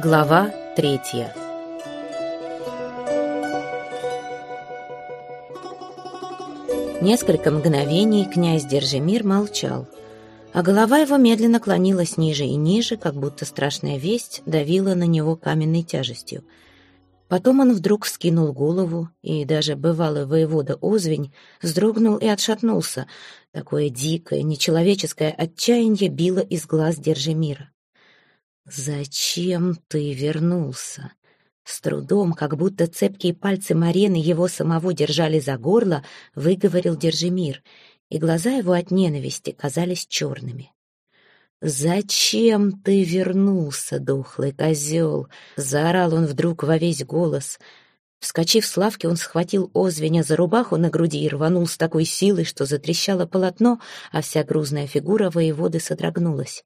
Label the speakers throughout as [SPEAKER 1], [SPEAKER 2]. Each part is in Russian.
[SPEAKER 1] Глава третья Несколько мгновений князь Держимир молчал, а голова его медленно клонилась ниже и ниже, как будто страшная весть давила на него каменной тяжестью. Потом он вдруг вскинул голову, и даже бывалый воевода Озвень вздрогнул и отшатнулся. Такое дикое, нечеловеческое отчаяние било из глаз Держимира. «Зачем ты вернулся?» С трудом, как будто цепкие пальцы Марены его самого держали за горло, выговорил Держимир, и глаза его от ненависти казались черными. «Зачем ты вернулся, дохлый козел?» — заорал он вдруг во весь голос. Вскочив с лавки, он схватил Озвеня за рубаху на груди и рванул с такой силой, что затрещало полотно, а вся грузная фигура воеводы содрогнулась.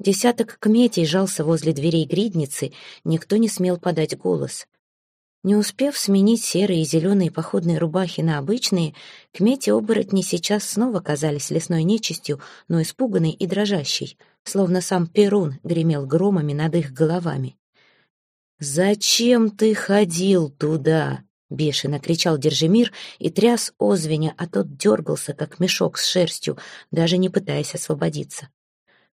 [SPEAKER 1] Десяток кметей жался возле дверей гридницы, никто не смел подать голос. Не успев сменить серые и зеленые походные рубахи на обычные, кмети-оборотни сейчас снова казались лесной нечистью, но испуганной и дрожащей, словно сам Перун гремел громами над их головами. «Зачем ты ходил туда?» — бешено кричал Держимир и тряс Озвеня, а тот дергался, как мешок с шерстью, даже не пытаясь освободиться.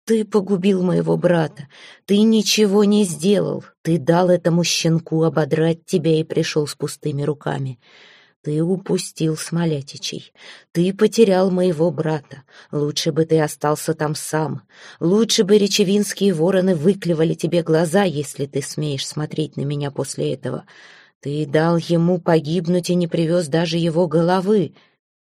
[SPEAKER 1] Ты погубил моего брата. Ты ничего не сделал. Ты дал этому щенку ободрать тебя и пришел с пустыми руками. Ты упустил Смолятичей. Ты потерял моего брата. Лучше бы ты остался там сам. Лучше бы речевинские вороны выклевали тебе глаза, если ты смеешь смотреть на меня после этого. Ты дал ему погибнуть и не привез даже его головы.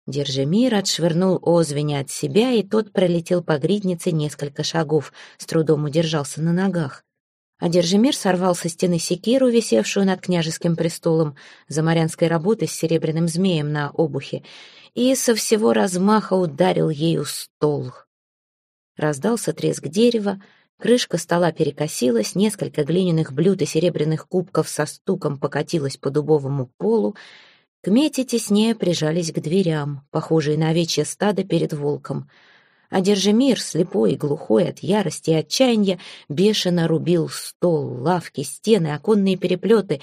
[SPEAKER 1] Держимир отшвырнул Озвеня от себя, и тот пролетел по гриднице несколько шагов, с трудом удержался на ногах. А Держимир сорвал со стены секиру, висевшую над княжеским престолом, заморянской работы с серебряным змеем на обухе, и со всего размаха ударил ею стол. Раздался треск дерева, крышка стола перекосилась, несколько глиняных блюд и серебряных кубков со стуком покатилось по дубовому полу, Кмети теснее прижались к дверям, похожие на овечье стадо перед волком. А Держимир, слепой и глухой от ярости и отчаяния, бешено рубил стол, лавки, стены, оконные переплеты.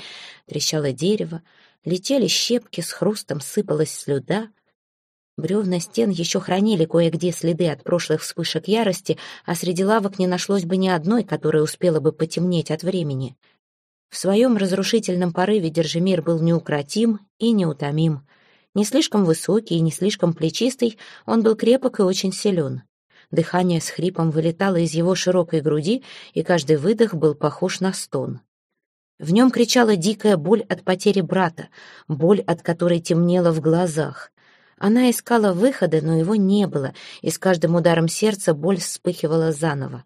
[SPEAKER 1] Трещало дерево, летели щепки, с хрустом сыпалась слюда. Бревна стен еще хранили кое-где следы от прошлых вспышек ярости, а среди лавок не нашлось бы ни одной, которая успела бы потемнеть от времени. В своем разрушительном порыве Держимир был неукротим и неутомим. Не слишком высокий и не слишком плечистый, он был крепок и очень силен. Дыхание с хрипом вылетало из его широкой груди, и каждый выдох был похож на стон. В нем кричала дикая боль от потери брата, боль, от которой темнело в глазах. Она искала выхода, но его не было, и с каждым ударом сердца боль вспыхивала заново.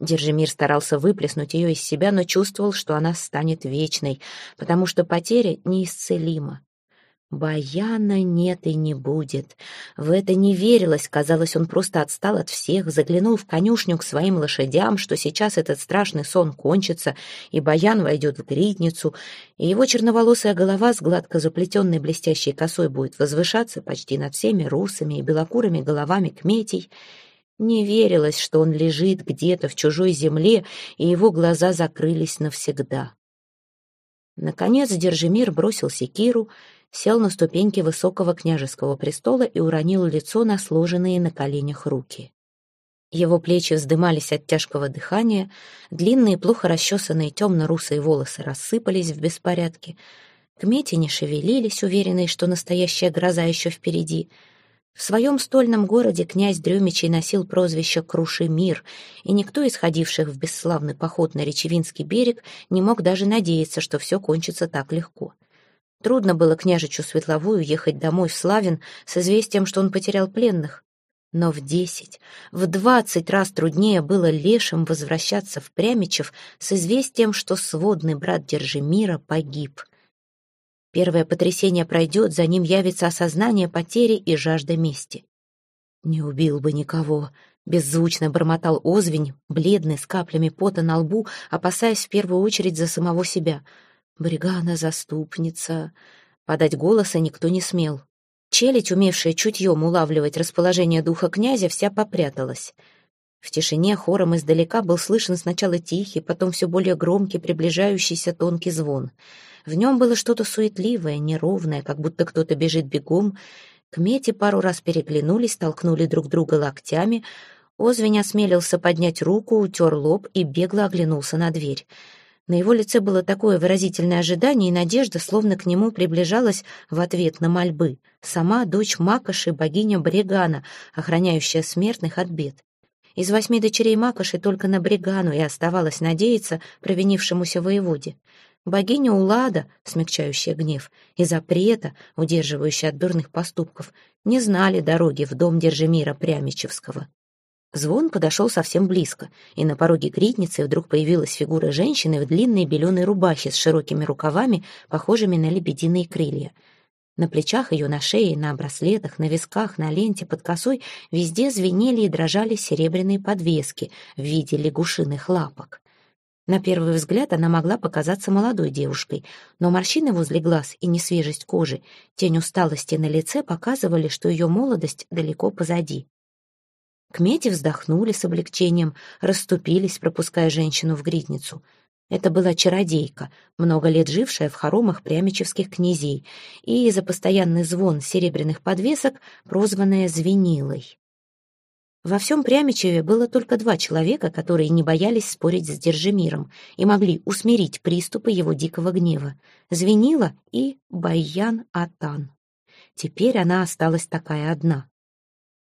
[SPEAKER 1] Держимир старался выплеснуть ее из себя, но чувствовал, что она станет вечной, потому что потеря неисцелима. Баяна нет и не будет. В это не верилось, казалось, он просто отстал от всех, заглянул в конюшню к своим лошадям, что сейчас этот страшный сон кончится, и Баян войдет в гридницу, и его черноволосая голова с гладко заплетенной блестящей косой будет возвышаться почти над всеми русами и белокурыми головами кметей, не верилось, что он лежит где-то в чужой земле, и его глаза закрылись навсегда. Наконец Держимир бросил секиру, сел на ступеньки высокого княжеского престола и уронил лицо на сложенные на коленях руки. Его плечи вздымались от тяжкого дыхания, длинные, плохо расчесанные темно-русые волосы рассыпались в беспорядке. Кмети не шевелились, уверенные, что настоящая гроза еще впереди — в своем стольном городе князь Дрёмичий носил прозвище «Круши мир», и никто из ходивших в бесславный поход на Речевинский берег не мог даже надеяться, что все кончится так легко. Трудно было княжичу Светловую ехать домой в Славин с известием, что он потерял пленных. Но в десять, в двадцать раз труднее было лешим возвращаться в Прямичев с известием, что сводный брат Держимира погиб — Первое потрясение пройдет, за ним явится осознание потери и жажда мести. «Не убил бы никого», — беззвучно бормотал Озвень, бледный, с каплями пота на лбу, опасаясь в первую очередь за самого себя. «Бригана заступница». Подать голоса никто не смел. Челядь, умевшая чутьем улавливать расположение духа князя, вся попряталась. В тишине хором издалека был слышен сначала тихий, потом все более громкий, приближающийся тонкий звон. В нем было что-то суетливое, неровное, как будто кто-то бежит бегом. К мете пару раз переглянулись, толкнули друг друга локтями. Озвень осмелился поднять руку, утер лоб и бегло оглянулся на дверь. На его лице было такое выразительное ожидание и надежда, словно к нему приближалась в ответ на мольбы сама дочь Макоши, богиня Бригана, охраняющая смертных от бед. Из восьми дочерей Макоши только на Бригану и оставалось надеяться провинившемуся воеводе. Богиня Улада, смягчающая гнев, и запрета, удерживающая от дурных поступков, не знали дороги в дом Держимира Прямичевского. Звон подошел совсем близко, и на пороге гридницы вдруг появилась фигура женщины в длинной беленой рубахе с широкими рукавами, похожими на лебединые крылья — на плечах ее, на шее, на браслетах, на висках, на ленте под косой везде звенели и дрожали серебряные подвески в виде лягушиных лапок. На первый взгляд она могла показаться молодой девушкой, но морщины возле глаз и несвежесть кожи, тень усталости на лице показывали, что ее молодость далеко позади. Кмети вздохнули с облегчением, расступились, пропуская женщину в гридницу — это была чародейка, много лет жившая в хоромах прямичевских князей, и за постоянный звон серебряных подвесок прозванная Звенилой. Во всем Прямичеве было только два человека, которые не боялись спорить с Держимиром и могли усмирить приступы его дикого гнева — Звенила и Баян Атан. Теперь она осталась такая одна.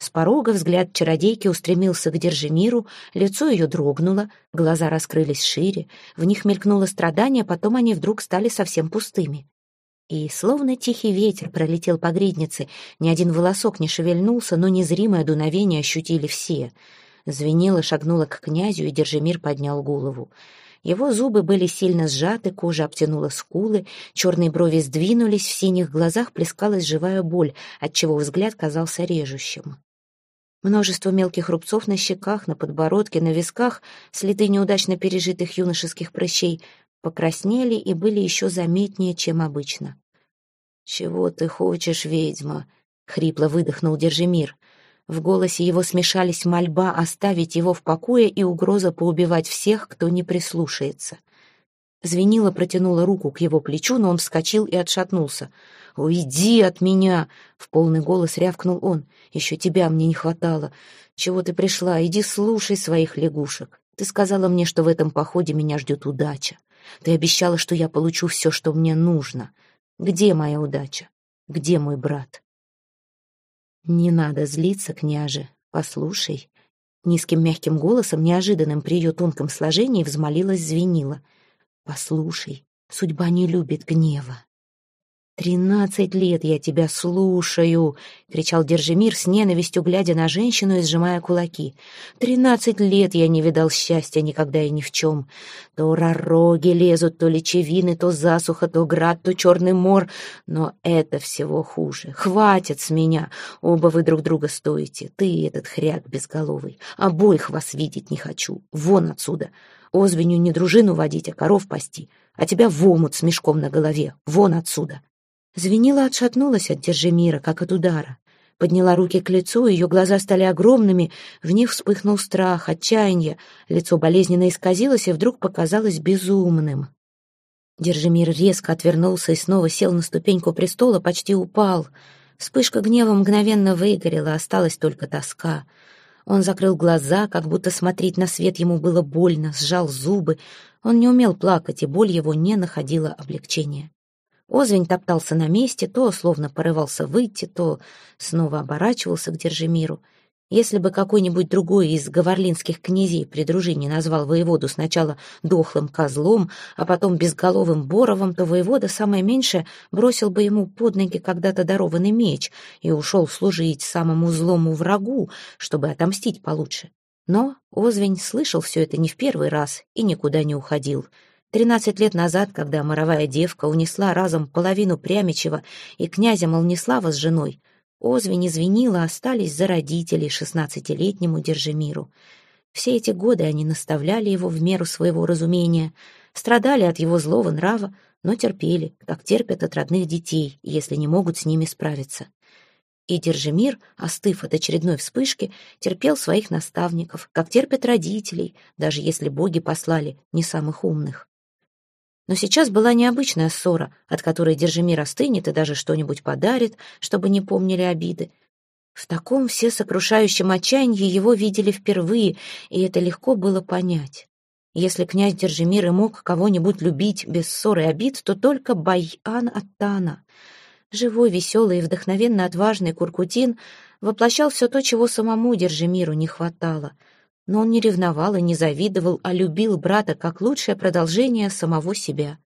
[SPEAKER 1] С порога взгляд чародейки устремился к Держимиру, лицо ее дрогнуло, глаза раскрылись шире, в них мелькнуло страдание, потом они вдруг стали совсем пустыми. И словно тихий ветер пролетел по гриднице, ни один волосок не шевельнулся, но незримое дуновение ощутили все. Звенело шагнула к князю, и Держимир поднял голову. Его зубы были сильно сжаты, кожа обтянула скулы, черные брови сдвинулись, в синих глазах плескалась живая боль, отчего взгляд казался режущим. Множество мелких рубцов на щеках, на подбородке, на висках, следы неудачно пережитых юношеских прыщей, покраснели и были еще заметнее, чем обычно. «Чего ты хочешь, ведьма?» — хрипло выдохнул Держимир. В голосе его смешались мольба оставить его в покое и угроза поубивать всех, кто не прислушается. Звенила протянула руку к его плечу, но он вскочил и отшатнулся. «Уйди от меня!» — в полный голос рявкнул он. «Еще тебя мне не хватало. Чего ты пришла? Иди слушай своих лягушек. Ты сказала мне, что в этом походе меня ждет удача. Ты обещала, что я получу все, что мне нужно. Где моя удача? Где мой брат?» «Не надо злиться, княже. Послушай». Низким мягким голосом, неожиданным при ее тонком сложении, взмолилась звенила. «Послушай, судьба не любит гнева. «Тринадцать лет я тебя слушаю!» — кричал Держимир с ненавистью, глядя на женщину и сжимая кулаки. «Тринадцать лет я не видал счастья никогда и ни в чем. То ророги лезут, то лечевины, то засуха, то град, то черный мор. Но это всего хуже. Хватит с меня! Оба вы друг друга стоите. Ты и этот хряк безголовый. Обоих вас видеть не хочу. Вон отсюда! Озвеню не дружину водить, а коров пасти. А тебя в омут с мешком на голове. Вон отсюда!» Звенила отшатнулась от Держимира, как от удара. Подняла руки к лицу, ее глаза стали огромными, в них вспыхнул страх, отчаяние, лицо болезненно исказилось и вдруг показалось безумным. Держимир резко отвернулся и снова сел на ступеньку престола, почти упал. Вспышка гнева мгновенно выгорела, осталась только тоска. Он закрыл глаза, как будто смотреть на свет ему было больно, сжал зубы. Он не умел плакать, и боль его не находила облегчения. Озвень топтался на месте, то словно порывался выйти, то снова оборачивался к Держимиру. Если бы какой-нибудь другой из говорлинских князей при дружине назвал воеводу сначала дохлым козлом, а потом безголовым боровом, то воевода самое меньшее бросил бы ему под ноги когда-то дарованный меч и ушел служить самому злому врагу, чтобы отомстить получше. Но Озвень слышал все это не в первый раз и никуда не уходил — Тринадцать лет назад, когда моровая девка унесла разом половину Прямичева и князя Молнислава с женой, Озвень извинила, остались за родителей шестнадцатилетнему Держимиру. Все эти годы они наставляли его в меру своего разумения, страдали от его злого нрава, но терпели, как терпят от родных детей, если не могут с ними справиться. И Держимир, остыв от очередной вспышки, терпел своих наставников, как терпят родителей, даже если боги послали не самых умных. Но сейчас была необычная ссора, от которой Держимир остынет и даже что-нибудь подарит, чтобы не помнили обиды. В таком всесокрушающем отчаянии его видели впервые, и это легко было понять. Если князь Держимир и мог кого-нибудь любить без ссоры и обид, то только Байан Аттана. Живой, веселый и вдохновенно отважный Куркутин воплощал все то, чего самому Держимиру не хватало. Но он не ревновал и не завидовал, а любил брата как лучшее продолжение самого себя.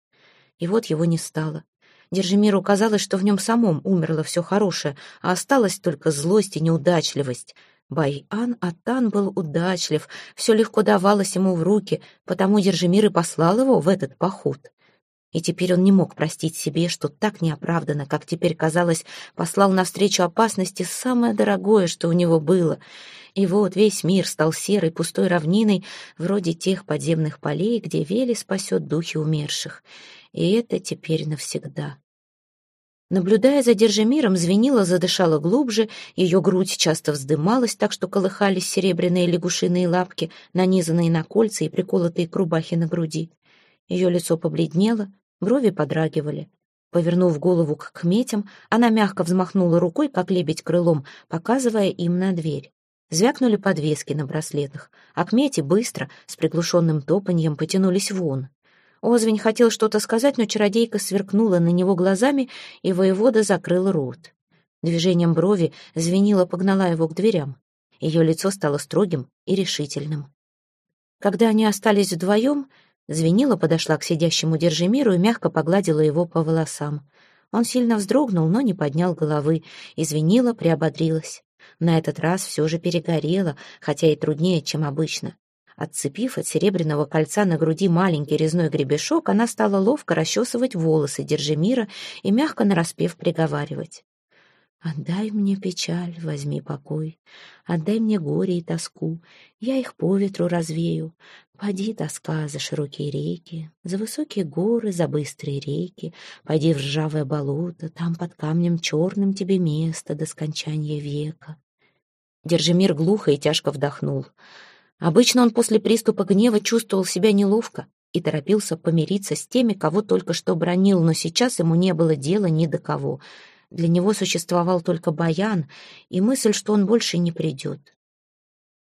[SPEAKER 1] И вот его не стало. Держимиру казалось, что в нем самом умерло все хорошее, а осталась только злость и неудачливость. Байан Атан был удачлив, все легко давалось ему в руки, потому Держимир и послал его в этот поход. И теперь он не мог простить себе, что так неоправданно, как теперь казалось, послал навстречу опасности самое дорогое, что у него было. И вот весь мир стал серой пустой равниной, вроде тех подземных полей, где Вели спасет духи умерших. И это теперь навсегда. Наблюдая за Держимиром, звенила, задышала глубже, ее грудь часто вздымалась, так что колыхались серебряные лягушиные лапки, нанизанные на кольца и приколотые к рубахе на груди. Ее лицо побледнело, брови подрагивали. Повернув голову к кметям, она мягко взмахнула рукой, как лебедь крылом, показывая им на дверь. Звякнули подвески на браслетах, а кмети быстро, с приглушенным топаньем, потянулись вон. Озвень хотел что-то сказать, но чародейка сверкнула на него глазами, и воевода закрыл рот. Движением брови звенила погнала его к дверям. Ее лицо стало строгим и решительным. Когда они остались вдвоем, Звенила подошла к сидящему Держимиру и мягко погладила его по волосам. Он сильно вздрогнул, но не поднял головы, и Звенила приободрилась. На этот раз все же перегорело, хотя и труднее, чем обычно. Отцепив от серебряного кольца на груди маленький резной гребешок, она стала ловко расчесывать волосы Держимира и мягко нараспев приговаривать. Отдай мне печаль, возьми покой, Отдай мне горе и тоску, Я их по ветру развею. Пойди, тоска, за широкие реки, За высокие горы, за быстрые реки, Пойди в ржавое болото, Там под камнем черным тебе место До скончания века. Держимир глухо и тяжко вдохнул. Обычно он после приступа гнева чувствовал себя неловко и торопился помириться с теми, кого только что бронил, но сейчас ему не было дела ни до кого — для него существовал только Баян и мысль, что он больше не придет.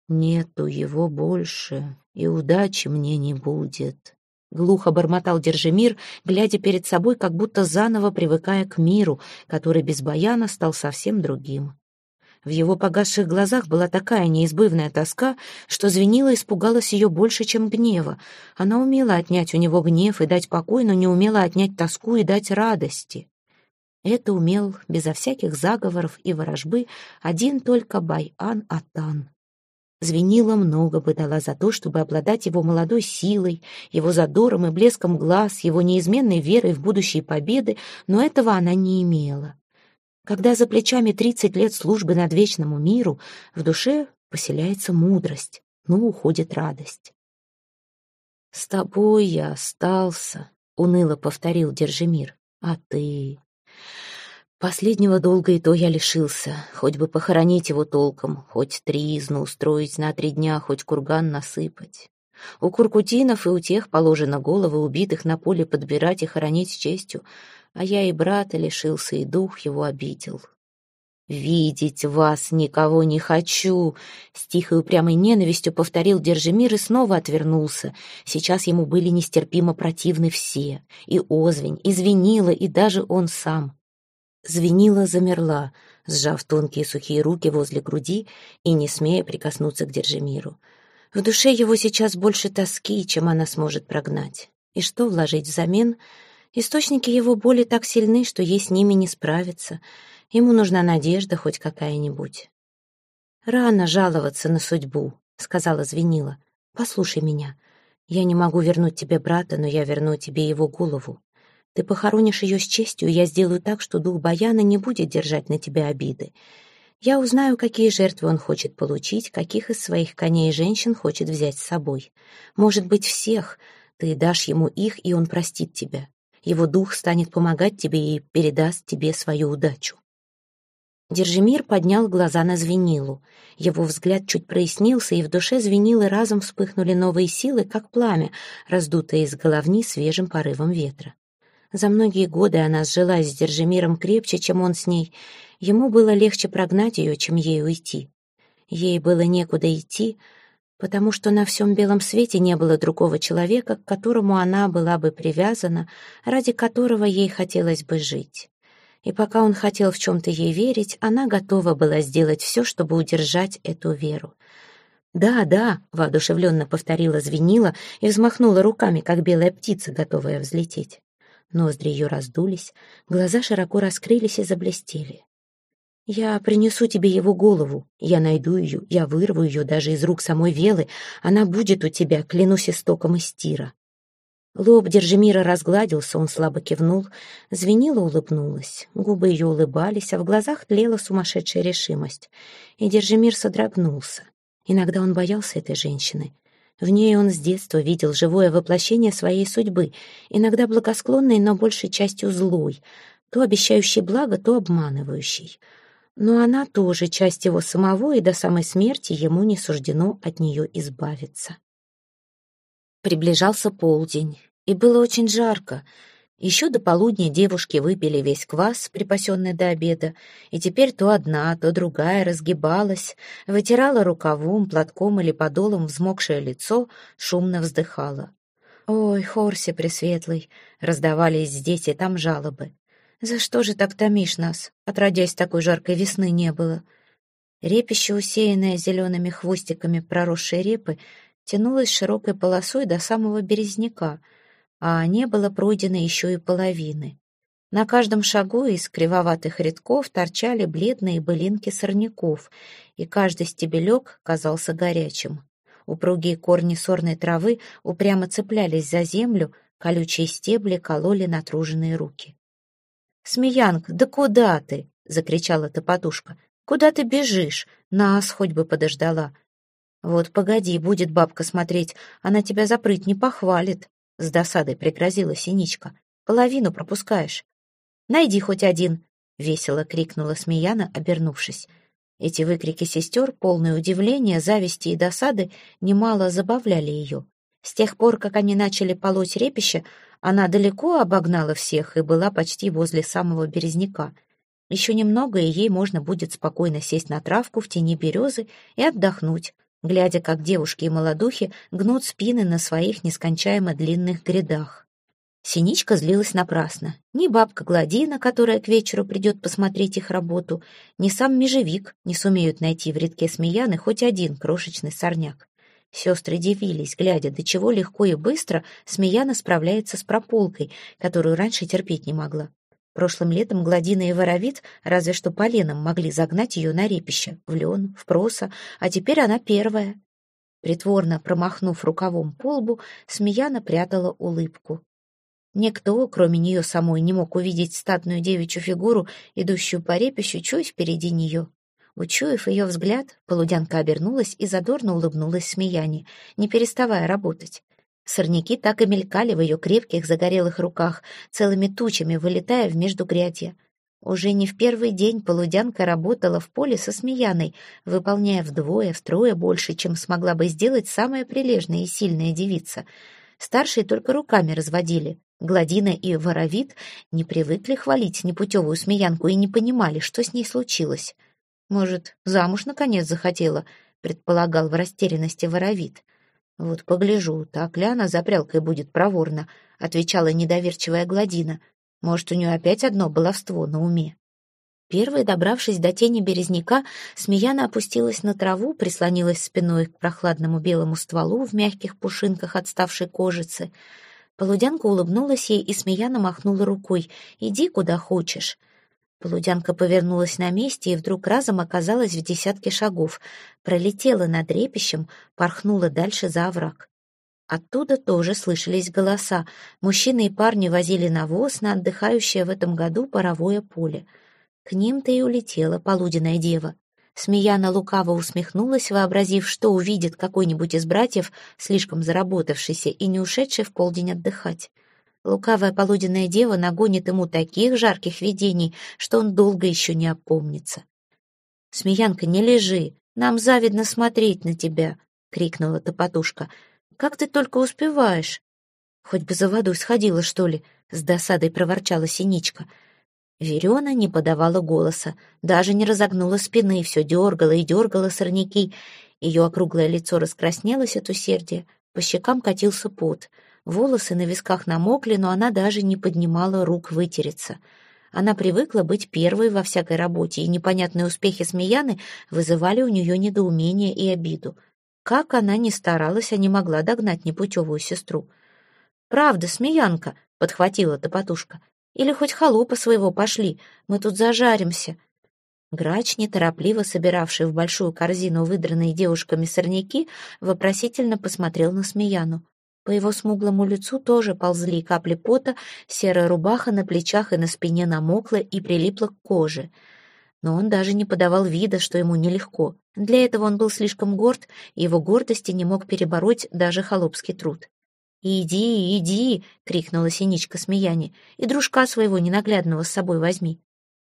[SPEAKER 1] «Нету его больше, и удачи мне не будет», — глухо бормотал Держимир, глядя перед собой, как будто заново привыкая к миру, который без Баяна стал совсем другим. В его погасших глазах была такая неизбывная тоска, что звенила испугалась ее больше, чем гнева. Она умела отнять у него гнев и дать покой, но не умела отнять тоску и дать радости. Это умел, безо всяких заговоров и ворожбы, один только Байан Атан. Звенила много бы дала за то, чтобы обладать его молодой силой, его задором и блеском глаз, его неизменной верой в будущие победы, но этого она не имела. Когда за плечами тридцать лет службы над вечному миру, в душе поселяется мудрость, но уходит радость. «С тобой я остался», — уныло повторил Держимир, — «а ты...» Последнего долга и то я лишился, хоть бы похоронить его толком, хоть тризну устроить на три дня, хоть курган насыпать. У куркутинов и у тех положено головы убитых на поле подбирать и хоронить с честью, а я и брата лишился, и дух его обидел. «Видеть вас никого не хочу!» С тихой упрямой ненавистью повторил Держимир и снова отвернулся. Сейчас ему были нестерпимо противны все. И Озвень, и Звенила, и даже он сам. Звенила замерла, сжав тонкие сухие руки возле груди и не смея прикоснуться к Держимиру. В душе его сейчас больше тоски, чем она сможет прогнать. И что вложить взамен? Источники его боли так сильны, что ей с ними не справиться. Ему нужна надежда хоть какая-нибудь. «Рано жаловаться на судьбу», — сказала Звенила. «Послушай меня. Я не могу вернуть тебе брата, но я верну тебе его голову. Ты похоронишь ее с честью, я сделаю так, что дух Баяна не будет держать на тебя обиды. Я узнаю, какие жертвы он хочет получить, каких из своих коней и женщин хочет взять с собой. Может быть, всех. Ты дашь ему их, и он простит тебя. Его дух станет помогать тебе и передаст тебе свою удачу. Держимир поднял глаза на Звенилу. Его взгляд чуть прояснился, и в душе Звенилы разом вспыхнули новые силы, как пламя, раздутое из головни свежим порывом ветра. За многие годы она сжилась с Держимиром крепче, чем он с ней. Ему было легче прогнать ее, чем ей уйти. Ей было некуда идти, потому что на всем белом свете не было другого человека, к которому она была бы привязана, ради которого ей хотелось бы жить и пока он хотел в чем-то ей верить, она готова была сделать все, чтобы удержать эту веру. «Да, да», — воодушевленно повторила звенила и взмахнула руками, как белая птица, готовая взлететь. Ноздри ее раздулись, глаза широко раскрылись и заблестели. «Я принесу тебе его голову, я найду ее, я вырву ее даже из рук самой Велы, она будет у тебя, клянусь истоком из тира». Лоб Держимира разгладился, он слабо кивнул. Звенила улыбнулась, губы ее улыбались, а в глазах тлела сумасшедшая решимость. И Держимир содрогнулся. Иногда он боялся этой женщины. В ней он с детства видел живое воплощение своей судьбы, иногда благосклонной, но большей частью злой, то обещающей благо, то обманывающей. Но она тоже часть его самого, и до самой смерти ему не суждено от нее избавиться. Приближался полдень, и было очень жарко. Еще до полудня девушки выпили весь квас, припасенный до обеда, и теперь то одна, то другая разгибалась, вытирала рукавом, платком или подолом взмокшее лицо, шумно вздыхала. «Ой, Хорси Пресветлый!» — раздавались здесь и там жалобы. «За что же так томишь нас? Отродясь такой жаркой весны не было». Репище, усеянное зелеными хвостиками проросшей репы, тянулась широкой полосой до самого березняка, а не было пройдено еще и половины. На каждом шагу из кривоватых рядков торчали бледные былинки сорняков, и каждый стебелек казался горячим. Упругие корни сорной травы упрямо цеплялись за землю, колючие стебли кололи натруженные руки. «Смеянка, да куда ты?» — закричала топотушка. «Куда ты бежишь? Нас хоть бы подождала. «Вот погоди, будет бабка смотреть, она тебя запрыть не похвалит», — с досадой пригрозила Синичка. «Половину пропускаешь». «Найди хоть один», — весело крикнула Смеяна, обернувшись. Эти выкрики сестер, полное удивления, зависти и досады, немало забавляли ее. С тех пор, как они начали полоть репище, она далеко обогнала всех и была почти возле самого березняка. Еще немного, и ей можно будет спокойно сесть на травку в тени березы и отдохнуть, глядя, как девушки и молодухи гнут спины на своих нескончаемо длинных грядах. Синичка злилась напрасно. Ни бабка Гладина, которая к вечеру придет посмотреть их работу, ни сам межевик не сумеют найти в редке смеяны хоть один крошечный сорняк. Сестры дивились, глядя, до чего легко и быстро Смеяна справляется с прополкой, которую раньше терпеть не могла. Прошлым летом Гладина и Воровит разве что поленом могли загнать ее на репище, в лен, в проса, а теперь она первая. Притворно промахнув рукавом по лбу, Смеяна прятала улыбку. Никто, кроме нее самой, не мог увидеть статную девичью фигуру, идущую по репищу чуть впереди нее. Учуяв ее взгляд, полудянка обернулась и задорно улыбнулась Смеяне, не переставая работать. Сорняки так и мелькали в ее крепких загорелых руках, целыми тучами вылетая в междугрядье. Уже не в первый день полудянка работала в поле со Смеяной, выполняя вдвое, втрое больше, чем смогла бы сделать самая прилежная и сильная девица. Старшие только руками разводили. Гладина и Воровит не привыкли хвалить непутевую Смеянку и не понимали, что с ней случилось. «Может, замуж наконец захотела?» — предполагал в растерянности Воровит. «Вот погляжу, так ли она за прялкой будет проворно», — отвечала недоверчивая Гладина. «Может, у нее опять одно баловство на уме?» Первой, добравшись до тени березняка, Смеяна опустилась на траву, прислонилась спиной к прохладному белому стволу в мягких пушинках отставшей кожицы. Полудянка улыбнулась ей, и Смеяна махнула рукой. «Иди куда хочешь». Полудянка повернулась на месте и вдруг разом оказалась в десятке шагов, пролетела над репищем, порхнула дальше за овраг. Оттуда тоже слышались голоса. Мужчины и парни возили навоз на отдыхающее в этом году паровое поле. К ним-то и улетела полуденная дева. Смеяна лукаво усмехнулась, вообразив, что увидит какой-нибудь из братьев, слишком заработавшийся и не ушедший в полдень отдыхать. Лукавая полуденная дева нагонит ему таких жарких видений, что он долго еще не опомнится. «Смеянка, не лежи, нам завидно смотреть на тебя», — крикнула Топотушка. «Как ты только успеваешь?» «Хоть бы за водой сходила, что ли?» — с досадой проворчала Синичка. Верена не подавала голоса, даже не разогнула спины, все дергала и дергала сорняки. Ее округлое лицо раскраснелось от усердия, по щекам катился пот. Волосы на висках намокли, но она даже не поднимала рук вытереться — она привыкла быть первой во всякой работе, и непонятные успехи Смеяны вызывали у нее недоумение и обиду. Как она ни старалась, а не могла догнать непутевую сестру. «Правда, Смеянка», — подхватила Топотушка. «Или хоть холопа своего пошли, мы тут зажаримся». Грач, неторопливо собиравший в большую корзину выдранные девушками сорняки, вопросительно посмотрел на Смеяну. По его смуглому лицу тоже ползли капли пота, серая рубаха на плечах и на спине намокла и прилипла к коже. Но он даже не подавал вида, что ему нелегко. Для этого он был слишком горд, и его гордости не мог перебороть даже холопский труд. «Иди, иди!» — крикнула Синичка Смеяне. «И дружка своего ненаглядного с собой возьми».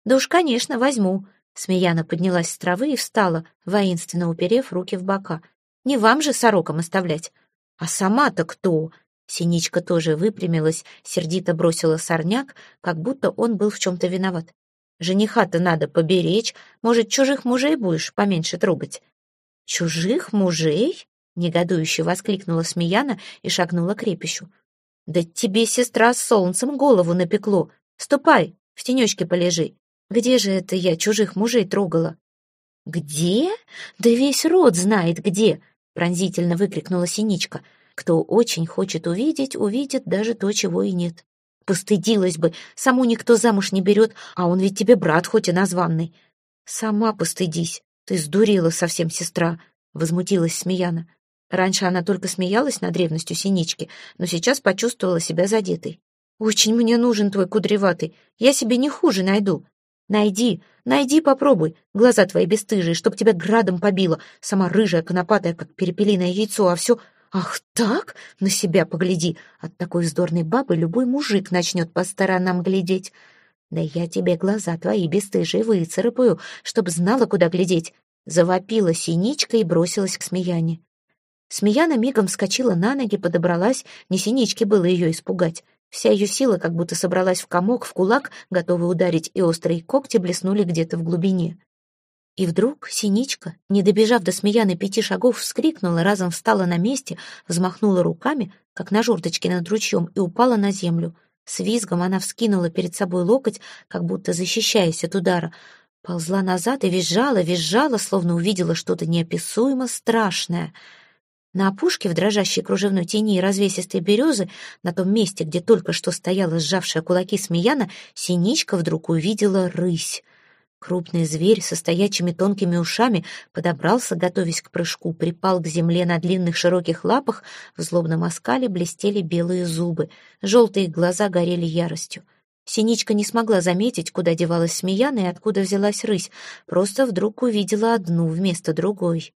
[SPEAKER 1] «Да уж, конечно, возьму!» Смеяна поднялась с травы и встала, воинственно уперев руки в бока. «Не вам же сорокам оставлять!» «А сама-то кто?» Синичка тоже выпрямилась, сердито бросила сорняк, как будто он был в чем-то виноват. «Жениха-то надо поберечь, может, чужих мужей будешь поменьше трогать?» «Чужих мужей?» — негодующе воскликнула Смеяна и шагнула к репищу. «Да тебе, сестра, с солнцем голову напекло. Ступай, в тенечке полежи. Где же это я чужих мужей трогала?» «Где? Да весь род знает где!» Пронзительно выкрикнула Синичка. Кто очень хочет увидеть, увидит даже то, чего и нет. Постыдилась бы, саму никто замуж не берет, а он ведь тебе брат, хоть и названный. Сама постыдись, ты сдурела совсем, сестра, возмутилась Смеяна. Раньше она только смеялась над древностью Синички, но сейчас почувствовала себя задетой. «Очень мне нужен твой кудреватый, я себе не хуже найду. Найди, найди, попробуй. Глаза твои бесстыжие, чтоб тебя градом побило. Сама рыжая, конопатая, как перепелиное яйцо, а все... Ах так? На себя погляди. От такой вздорной бабы любой мужик начнет по сторонам глядеть. Да я тебе глаза твои бесстыжие выцарапаю, чтоб знала, куда глядеть. Завопила синичка и бросилась к Смеяне. Смеяна мигом вскочила на ноги, подобралась, не синичке было ее испугать. Вся ее сила как будто собралась в комок, в кулак, готовый ударить, и острые когти блеснули где-то в глубине. И вдруг синичка, не добежав до смеяны пяти шагов, вскрикнула, разом встала на месте, взмахнула руками, как на жердочке над ручьем, и упала на землю. С визгом она вскинула перед собой локоть, как будто защищаясь от удара, ползла назад и визжала, визжала, словно увидела что-то неописуемо страшное — на опушке в дрожащей кружевной тени и развесистой березы, на том месте, где только что стояла сжавшая кулаки Смеяна, Синичка вдруг увидела рысь. Крупный зверь со стоячими тонкими ушами подобрался, готовясь к прыжку, припал к земле на длинных широких лапах, в злобном оскале блестели белые зубы, желтые глаза горели яростью. Синичка не смогла заметить, куда девалась Смеяна и откуда взялась рысь, просто вдруг увидела одну вместо другой.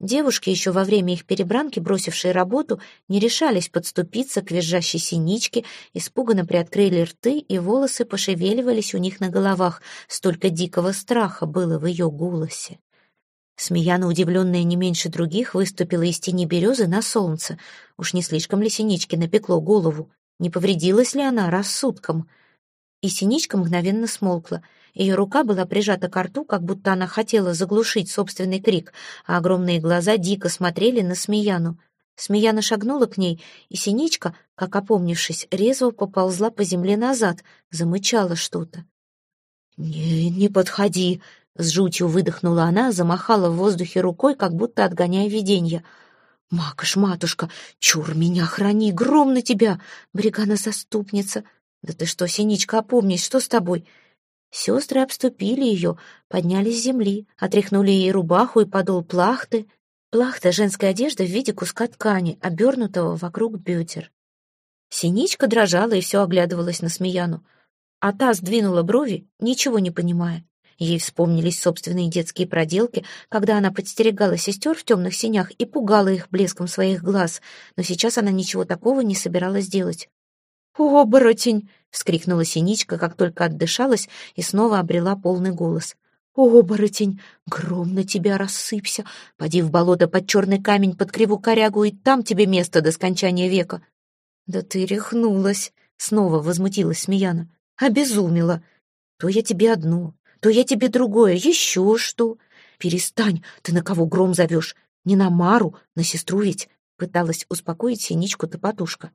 [SPEAKER 1] Девушки, еще во время их перебранки, бросившие работу, не решались подступиться к визжащей синичке, испуганно приоткрыли рты, и волосы пошевеливались у них на головах. Столько дикого страха было в ее голосе. Смеяна, удивленная не меньше других, выступила из тени березы на солнце. Уж не слишком ли синичке напекло голову? Не повредилась ли она рассудком? И синичка мгновенно смолкла — ее рука была прижата к рту, как будто она хотела заглушить собственный крик, а огромные глаза дико смотрели на Смеяну. Смеяна шагнула к ней, и Синичка, как опомнившись, резво поползла по земле назад, замычала что-то. «Не, не подходи!» — с жутью выдохнула она, замахала в воздухе рукой, как будто отгоняя виденье. «Макаш, матушка, чур меня храни, гром на тебя! Бригана-заступница! Да ты что, Синичка, опомнись, что с тобой?» Сестры обступили ее, подняли с земли, отряхнули ей рубаху и подол плахты. Плахта — женская одежда в виде куска ткани, обернутого вокруг бедер. Синичка дрожала и все оглядывалась на Смеяну. А та сдвинула брови, ничего не понимая. Ей вспомнились собственные детские проделки, когда она подстерегала сестер в темных синях и пугала их блеском своих глаз, но сейчас она ничего такого не собиралась делать. «Оборотень!» — вскрикнула Синичка, как только отдышалась и снова обрела полный голос. оборотень! Гром на тебя рассыпься! Поди в болото под черный камень, под криву корягу, и там тебе место до скончания века!» «Да ты рехнулась!» — снова возмутилась Смеяна. «Обезумела! То я тебе одно, то я тебе другое, еще что!» «Перестань! Ты на кого гром зовешь? Не на Мару, на сестру ведь!» — пыталась успокоить Синичку Топотушка.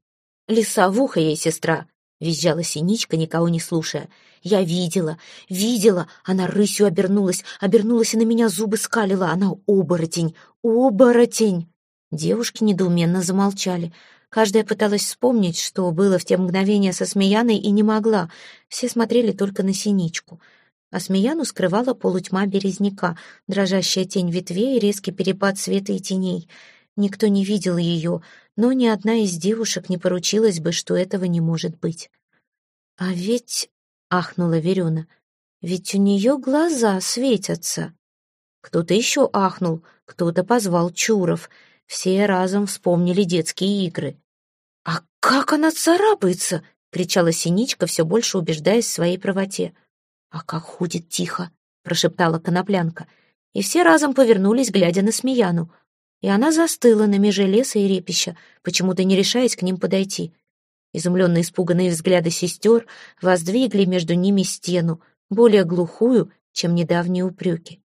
[SPEAKER 1] «Лисовуха ей сестра!» — визжала Синичка, никого не слушая. «Я видела, видела!» Она рысью обернулась, обернулась и на меня зубы скалила. Она оборотень, оборотень! Девушки недоуменно замолчали. Каждая пыталась вспомнить, что было в те мгновения со Смеяной, и не могла. Все смотрели только на Синичку. А Смеяну скрывала полутьма березняка, дрожащая тень ветвей, резкий перепад света и теней. Никто не видел ее, но ни одна из девушек не поручилась бы, что этого не может быть. «А ведь...» — ахнула Верена. «Ведь у нее глаза светятся». Кто-то еще ахнул, кто-то позвал Чуров. Все разом вспомнили детские игры. «А как она царапается?» — кричала Синичка, все больше убеждаясь в своей правоте. «А как ходит тихо!» — прошептала Коноплянка. И все разом повернулись, глядя на Смеяну и она застыла на меже леса и репища, почему-то не решаясь к ним подойти. Изумленные испуганные взгляды сестер воздвигли между ними стену, более глухую, чем недавние упреки.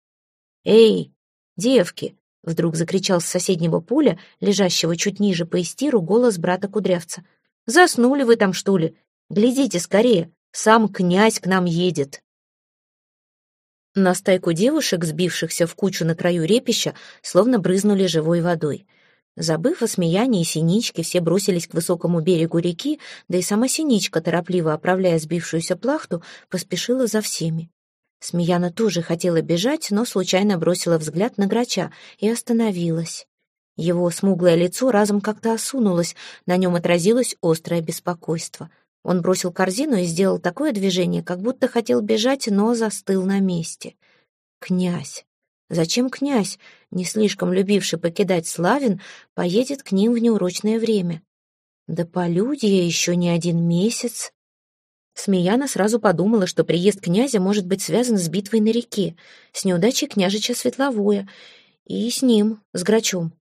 [SPEAKER 1] «Эй, девки!» — вдруг закричал с соседнего поля, лежащего чуть ниже по истиру, голос брата Кудрявца. «Заснули вы там, что ли? Глядите скорее, сам князь к нам едет!» На стайку девушек, сбившихся в кучу на краю репища, словно брызнули живой водой. Забыв о смеянии и синичке, все бросились к высокому берегу реки, да и сама синичка, торопливо оправляя сбившуюся плахту, поспешила за всеми. Смеяна тоже хотела бежать, но случайно бросила взгляд на грача и остановилась. Его смуглое лицо разом как-то осунулось, на нем отразилось острое беспокойство — он бросил корзину и сделал такое движение, как будто хотел бежать, но застыл на месте. Князь. Зачем князь, не слишком любивший покидать Славин, поедет к ним в неурочное время? Да полюдья еще не один месяц. Смеяна сразу подумала, что приезд князя может быть связан с битвой на реке, с неудачей княжича Светловоя и с ним, с Грачом.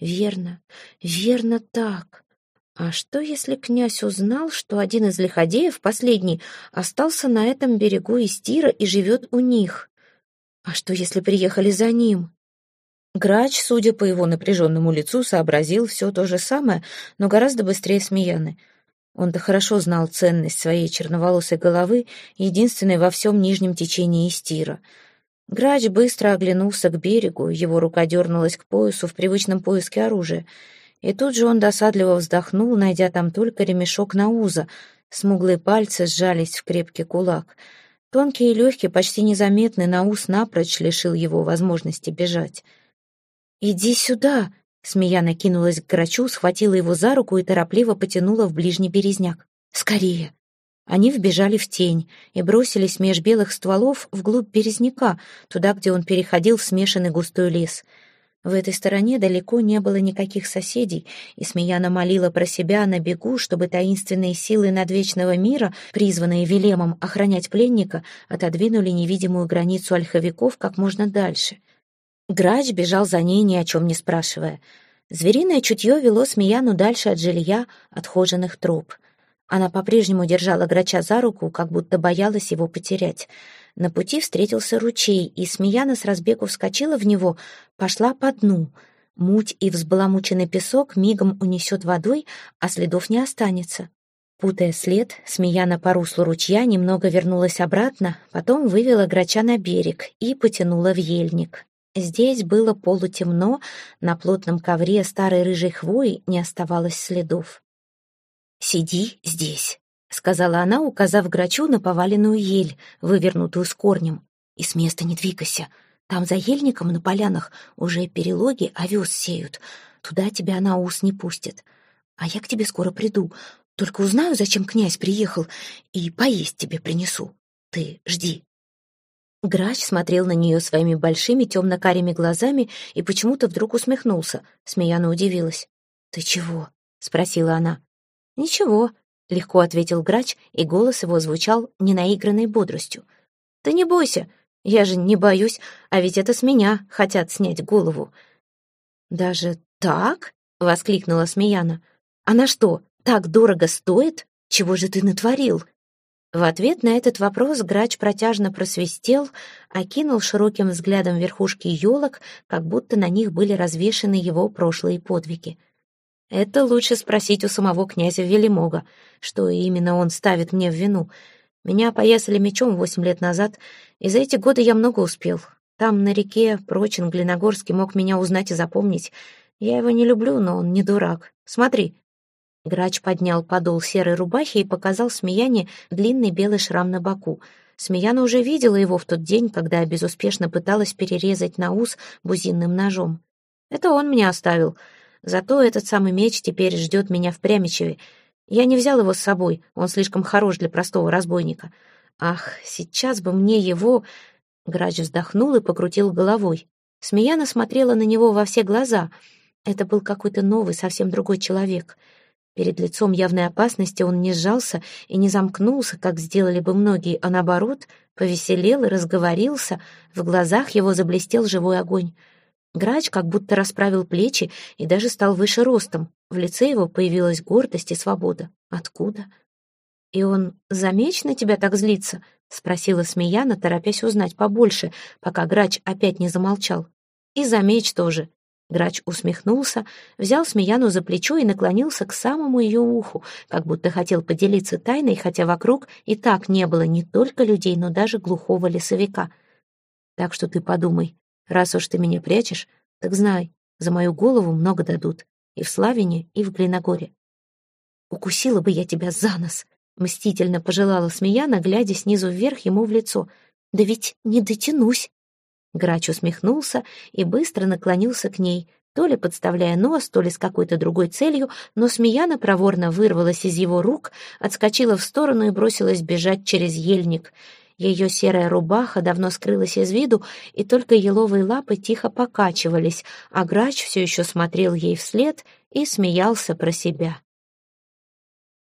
[SPEAKER 1] Верно, верно так. А что, если князь узнал, что один из лиходеев, последний, остался на этом берегу Истира и живет у них? А что, если приехали за ним? Грач, судя по его напряженному лицу, сообразил все то же самое, но гораздо быстрее Смеяны. Он-то хорошо знал ценность своей черноволосой головы, единственной во всем нижнем течении Истира. Грач быстро оглянулся к берегу, его рука дернулась к поясу в привычном поиске оружия — и тут же он досадливо вздохнул, найдя там только ремешок на уза. Смуглые пальцы сжались в крепкий кулак. Тонкий и легкий, почти незаметный наус напрочь лишил его возможности бежать. «Иди сюда!» — Смея накинулась к грачу, схватила его за руку и торопливо потянула в ближний березняк. «Скорее!» Они вбежали в тень и бросились меж белых стволов вглубь березняка, туда, где он переходил в смешанный густой лес — в этой стороне далеко не было никаких соседей, и Смеяна молила про себя на бегу, чтобы таинственные силы надвечного мира, призванные Велемом охранять пленника, отодвинули невидимую границу ольховиков как можно дальше. Грач бежал за ней, ни о чем не спрашивая. Звериное чутье вело Смеяну дальше от жилья, отхоженных троп. Она по-прежнему держала Грача за руку, как будто боялась его потерять — на пути встретился ручей, и Смеяна с разбегу вскочила в него, пошла по дну. Муть и взбаламученный песок мигом унесет водой, а следов не останется. Путая след, Смеяна по руслу ручья немного вернулась обратно, потом вывела грача на берег и потянула в ельник. Здесь было полутемно, на плотном ковре старой рыжей хвои не оставалось следов. «Сиди здесь», — сказала она, указав грачу на поваленную ель, вывернутую с корнем. «И с места не двигайся. Там за ельником на полянах уже перелоги овес сеют. Туда тебя на ус не пустят. А я к тебе скоро приду. Только узнаю, зачем князь приехал, и поесть тебе принесу. Ты жди». Грач смотрел на нее своими большими темно-карими глазами и почему-то вдруг усмехнулся. Смеяна удивилась. «Ты чего?» — спросила она. «Ничего», — легко ответил грач, и голос его звучал ненаигранной бодростью. «Ты не бойся, Я же не боюсь, а ведь это с меня хотят снять голову». «Даже так?» — воскликнула Смеяна. «Она что, так дорого стоит? Чего же ты натворил?» В ответ на этот вопрос грач протяжно просвистел, окинул широким взглядом верхушки елок, как будто на них были развешаны его прошлые подвиги. Это лучше спросить у самого князя Велимога, что именно он ставит мне в вину. Меня поясали мечом восемь лет назад, и за эти годы я много успел. Там, на реке, Прочин Глиногорский мог меня узнать и запомнить. Я его не люблю, но он не дурак. Смотри, Грач поднял подол серой рубахи и показал Смеяне длинный белый шрам на боку. Смеяна уже видела его в тот день, когда безуспешно пыталась перерезать на ус бузинным ножом. «Это он меня оставил. Зато этот самый меч теперь ждет меня в Прямичеве. Я не взял его с собой, он слишком хорош для простого разбойника. Ах, сейчас бы мне его...» Грач вздохнул и покрутил головой. Смеяна смотрела на него во все глаза. Это был какой-то новый, совсем другой человек — Перед лицом явной опасности он не сжался и не замкнулся, как сделали бы многие, а наоборот, повеселел и разговорился, в глазах его заблестел живой огонь. Грач как будто расправил плечи и даже стал выше ростом. В лице его появилась гордость и свобода. Откуда? «И он за меч на тебя так злится?» — спросила Смеяна, торопясь узнать побольше, пока Грач опять не замолчал. «И за меч тоже», Грач усмехнулся, взял Смеяну за плечо и наклонился к самому ее уху, как будто хотел поделиться тайной, хотя вокруг и так не было не только людей, но даже глухого лесовика. Так что ты подумай, раз уж ты меня прячешь, так знай, за мою голову много дадут, и в Славине, и в Глиногоре. Укусила бы я тебя за нос, мстительно пожелала Смеяна, глядя снизу вверх ему в лицо. Да ведь не дотянусь. Грач усмехнулся и быстро наклонился к ней, то ли подставляя нос, то ли с какой-то другой целью, но Смеяна проворно вырвалась из его рук, отскочила в сторону и бросилась бежать через ельник. Ее серая рубаха давно скрылась из виду, и только еловые лапы тихо покачивались, а грач все еще смотрел ей вслед и смеялся про себя.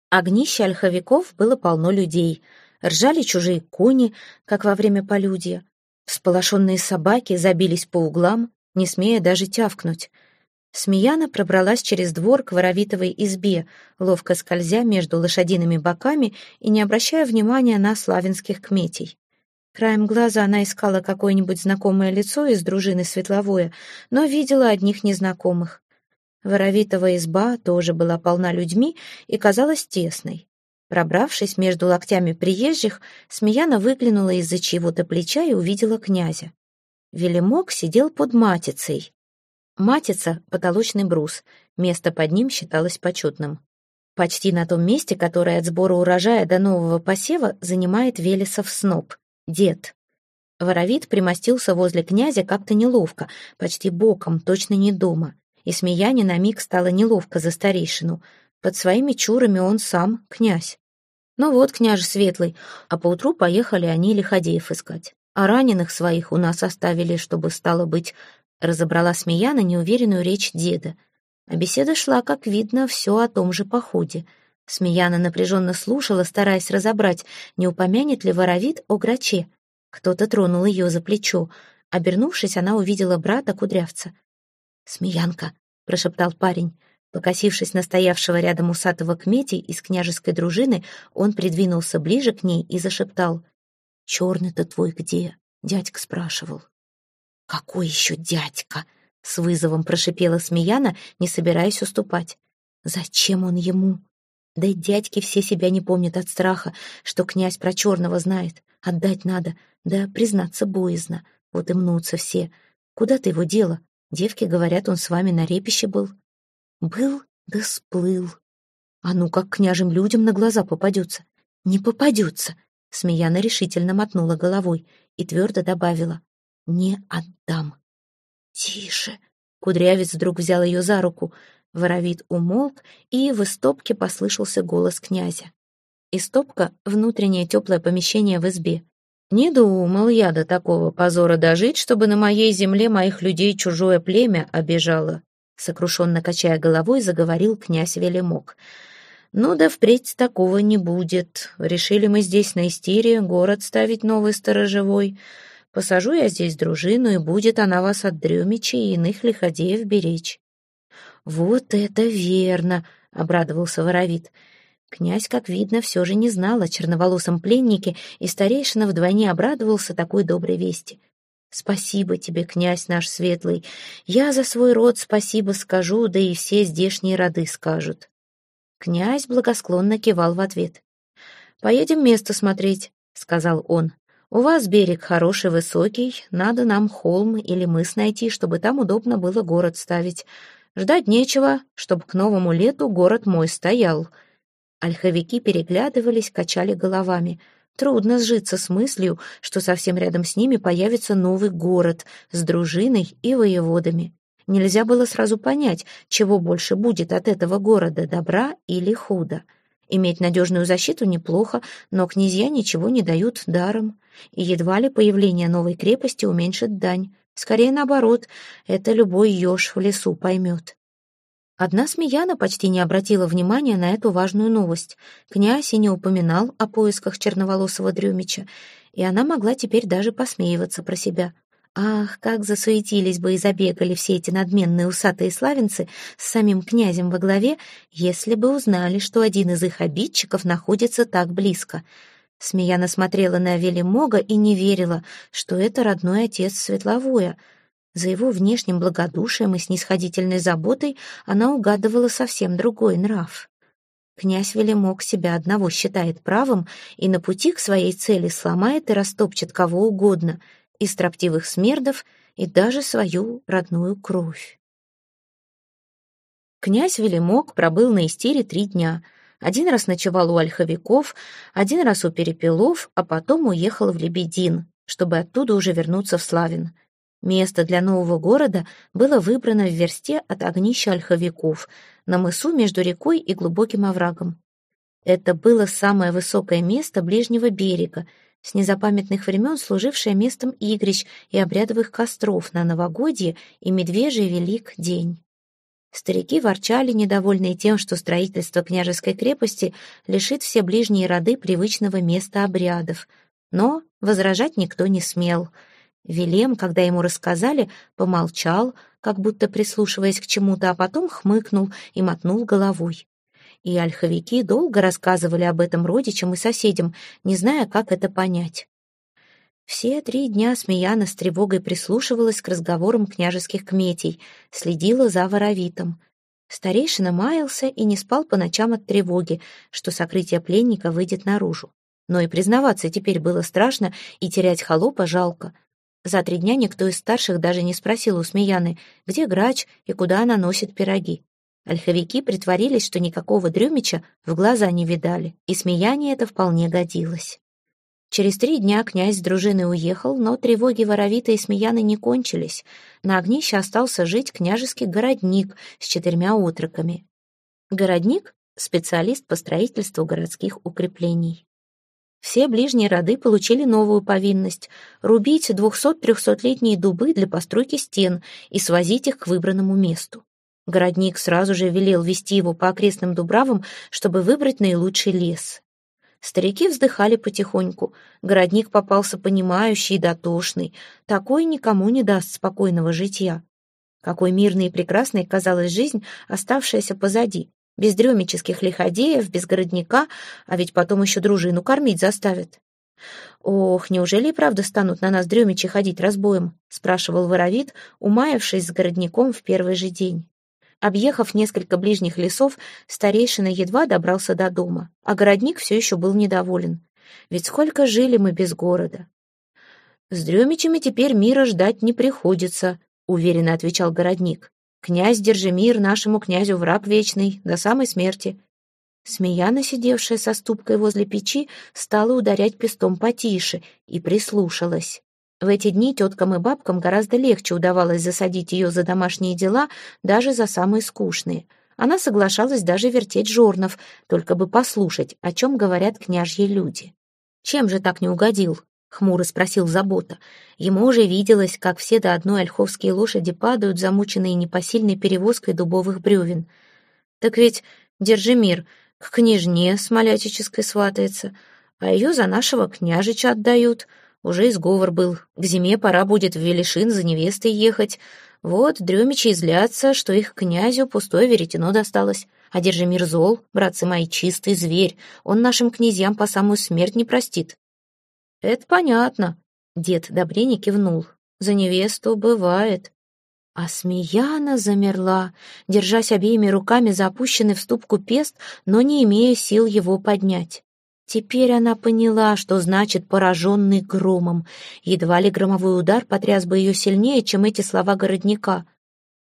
[SPEAKER 1] Огнище ольховиков было полно людей. Ржали чужие кони, как во время полюдья. Всполошенные собаки забились по углам, не смея даже тявкнуть. Смеяна пробралась через двор к воровитовой избе, ловко скользя между лошадиными боками и не обращая внимания на славянских кметей. Краем глаза она искала какое-нибудь знакомое лицо из дружины Светловое, но видела одних незнакомых. Воровитова изба тоже была полна людьми и казалась тесной. Пробравшись между локтями приезжих, Смеяна выглянула из-за чьего-то плеча и увидела князя. Велимок сидел под матицей. Матица — потолочный брус, место под ним считалось почетным. Почти на том месте, которое от сбора урожая до нового посева занимает Велесов сноб, дед. Воровит примостился возле князя как-то неловко, почти боком, точно не дома. И Смеяне на миг стало неловко за старейшину. Под своими чурами он сам князь. Ну вот, княже Светлый, а поутру поехали они лиходеев искать. А раненых своих у нас оставили, чтобы, стало быть, разобрала Смеяна неуверенную речь деда. А беседа шла, как видно, все о том же походе. Смеяна напряженно слушала, стараясь разобрать, не упомянет ли воровит о граче. Кто-то тронул ее за плечо. Обернувшись, она увидела брата Кудрявца. «Смеянка», — прошептал парень, — Покосившись на стоявшего рядом усатого кмети из княжеской дружины, он придвинулся ближе к ней и зашептал. «Черный-то твой где?» — дядька спрашивал. «Какой еще дядька?» — с вызовом прошипела Смеяна, не собираясь уступать. «Зачем он ему?» Да и дядьки все себя не помнят от страха, что князь про черного знает. Отдать надо, да признаться боязно. Вот и мнутся все. Куда ты его дела? Девки говорят, он с вами на репище был. Был да сплыл. А ну как княжим людям на глаза попадется? Не попадется. Смеяна решительно мотнула головой и твердо добавила. Не отдам. Тише. Кудрявец вдруг взял ее за руку. Воровит умолк, и в истопке послышался голос князя. Истопка — внутреннее теплое помещение в избе. Не думал я до такого позора дожить, чтобы на моей земле моих людей чужое племя обижало сокрушенно качая головой, заговорил князь Велимок. «Ну да впредь такого не будет. Решили мы здесь на Истире город ставить новый сторожевой. Посажу я здесь дружину, и будет она вас от Дрюмича и иных лиходеев беречь». «Вот это верно!» — обрадовался Воровит. Князь, как видно, все же не знал о черноволосом пленнике, и старейшина вдвойне обрадовался такой доброй вести. «Спасибо тебе, князь наш светлый. Я за свой род спасибо скажу, да и все здешние роды скажут». Князь благосклонно кивал в ответ. «Поедем место смотреть», — сказал он. «У вас берег хороший, высокий, надо нам холм или мыс найти, чтобы там удобно было город ставить. Ждать нечего, чтобы к новому лету город мой стоял». Ольховики переглядывались, качали головами. Трудно сжиться с мыслью, что совсем рядом с ними появится новый город с дружиной и воеводами. Нельзя было сразу понять, чего больше будет от этого города, добра или худа. Иметь надежную защиту неплохо, но князья ничего не дают даром. И едва ли появление новой крепости уменьшит дань. Скорее наоборот, это любой еж в лесу поймет. Одна смеяна почти не обратила внимания на эту важную новость. Князь и не упоминал о поисках черноволосого Дрюмича, и она могла теперь даже посмеиваться про себя. Ах, как засуетились бы и забегали все эти надменные усатые славянцы с самим князем во главе, если бы узнали, что один из их обидчиков находится так близко. Смеяна смотрела на Велимога и не верила, что это родной отец Светловоя. За его внешним благодушием и снисходительной заботой она угадывала совсем другой нрав. Князь Велимог себя одного считает правым и на пути к своей цели сломает и растопчет кого угодно — и строптивых смердов, и даже свою родную кровь. Князь Велимок пробыл на Истере три дня. Один раз ночевал у ольховиков, один раз у перепелов, а потом уехал в Лебедин, чтобы оттуда уже вернуться в Славин. Место для нового города было выбрано в версте от огнища ольховиков, на мысу между рекой и глубоким оврагом. Это было самое высокое место ближнего берега, с незапамятных времен служившая местом игрищ и обрядовых костров на новогодье и медвежий велик день. Старики ворчали, недовольные тем, что строительство княжеской крепости лишит все ближние роды привычного места обрядов. Но возражать никто не смел. Велем, когда ему рассказали, помолчал, как будто прислушиваясь к чему-то, а потом хмыкнул и мотнул головой и ольховики долго рассказывали об этом родичам и соседям, не зная, как это понять. Все три дня Смеяна с тревогой прислушивалась к разговорам княжеских кметей, следила за воровитом. Старейшина маялся и не спал по ночам от тревоги, что сокрытие пленника выйдет наружу. Но и признаваться теперь было страшно, и терять холопа жалко. За три дня никто из старших даже не спросил у Смеяны, где грач и куда она носит пироги. Ольховики притворились, что никакого Дрюмича в глаза не видали, и смеяние это вполне годилось. Через три дня князь с дружиной уехал, но тревоги воровитой и смеяны не кончились. На огнище остался жить княжеский городник с четырьмя отроками. Городник — специалист по строительству городских укреплений. Все ближние роды получили новую повинность — рубить двухсот-трехсотлетние дубы для постройки стен и свозить их к выбранному месту. Городник сразу же велел вести его по окрестным дубравам, чтобы выбрать наилучший лес. Старики вздыхали потихоньку. Городник попался понимающий и дотошный. Такой никому не даст спокойного житья. Какой мирной и прекрасной казалась жизнь, оставшаяся позади. Без дремических лиходеев, без городника, а ведь потом еще дружину кормить заставят. «Ох, неужели и правда станут на нас дремичи ходить разбоем?» — спрашивал воровит, умаявшись с городником в первый же день. Объехав несколько ближних лесов, старейшина едва добрался до дома, а городник все еще был недоволен. Ведь сколько жили мы без города? «С Дремичами теперь мира ждать не приходится», — уверенно отвечал городник. «Князь Держимир нашему князю враг вечный, до самой смерти». Смеяна, сидевшая со ступкой возле печи, стала ударять пестом потише и прислушалась. В эти дни теткам и бабкам гораздо легче удавалось засадить ее за домашние дела, даже за самые скучные. Она соглашалась даже вертеть жорнов, только бы послушать, о чем говорят княжьи люди. «Чем же так не угодил?» — хмуро спросил Забота. Ему уже виделось, как все до одной ольховские лошади падают, замученные непосильной перевозкой дубовых бревен. «Так ведь, держи мир, к княжне смолятической сватается, а ее за нашего княжича отдают», Уже изговор был. К зиме пора будет в Велишин за невестой ехать. Вот дремичи излятся, что их князю пустое веретено досталось. А Держимир зол, братцы мои, чистый зверь. Он нашим князьям по самую смерть не простит. Это понятно. Дед Добрени кивнул. За невесту бывает. А Смеяна замерла, держась обеими руками за опущенный в ступку пест, но не имея сил его поднять. Теперь она поняла, что значит пораженный громом. Едва ли громовой удар потряс бы ее сильнее, чем эти слова городника.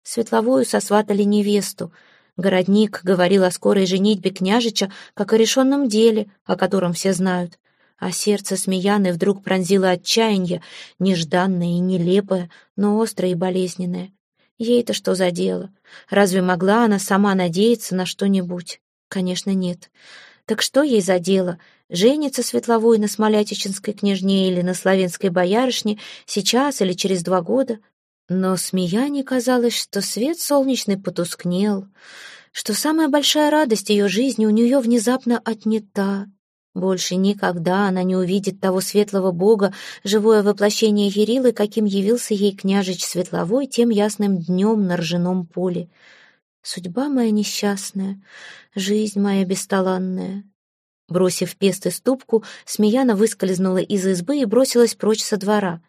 [SPEAKER 1] Светловую сосватали невесту. Городник говорил о скорой женитьбе княжича, как о решенном деле, о котором все знают. А сердце Смеяны вдруг пронзило отчаяние, нежданное и нелепое, но острое и болезненное. Ей-то что за дело? Разве могла она сама надеяться на что-нибудь? Конечно, нет. Так что ей за дело? Женится Светловой на Смолятичинской княжне или на славянской боярышне сейчас или через два года? Но Смеяне казалось, что свет солнечный потускнел, что самая большая радость ее жизни у нее внезапно отнята, больше никогда она не увидит того светлого бога, живое воплощение Ерилы, каким явился ей княжич Светловой тем ясным днем на ржаном поле. Судьба моя несчастная, жизнь моя бесталанная. Бросив пест и ступку, Смеяна выскользнула из избы и бросилась прочь со двора.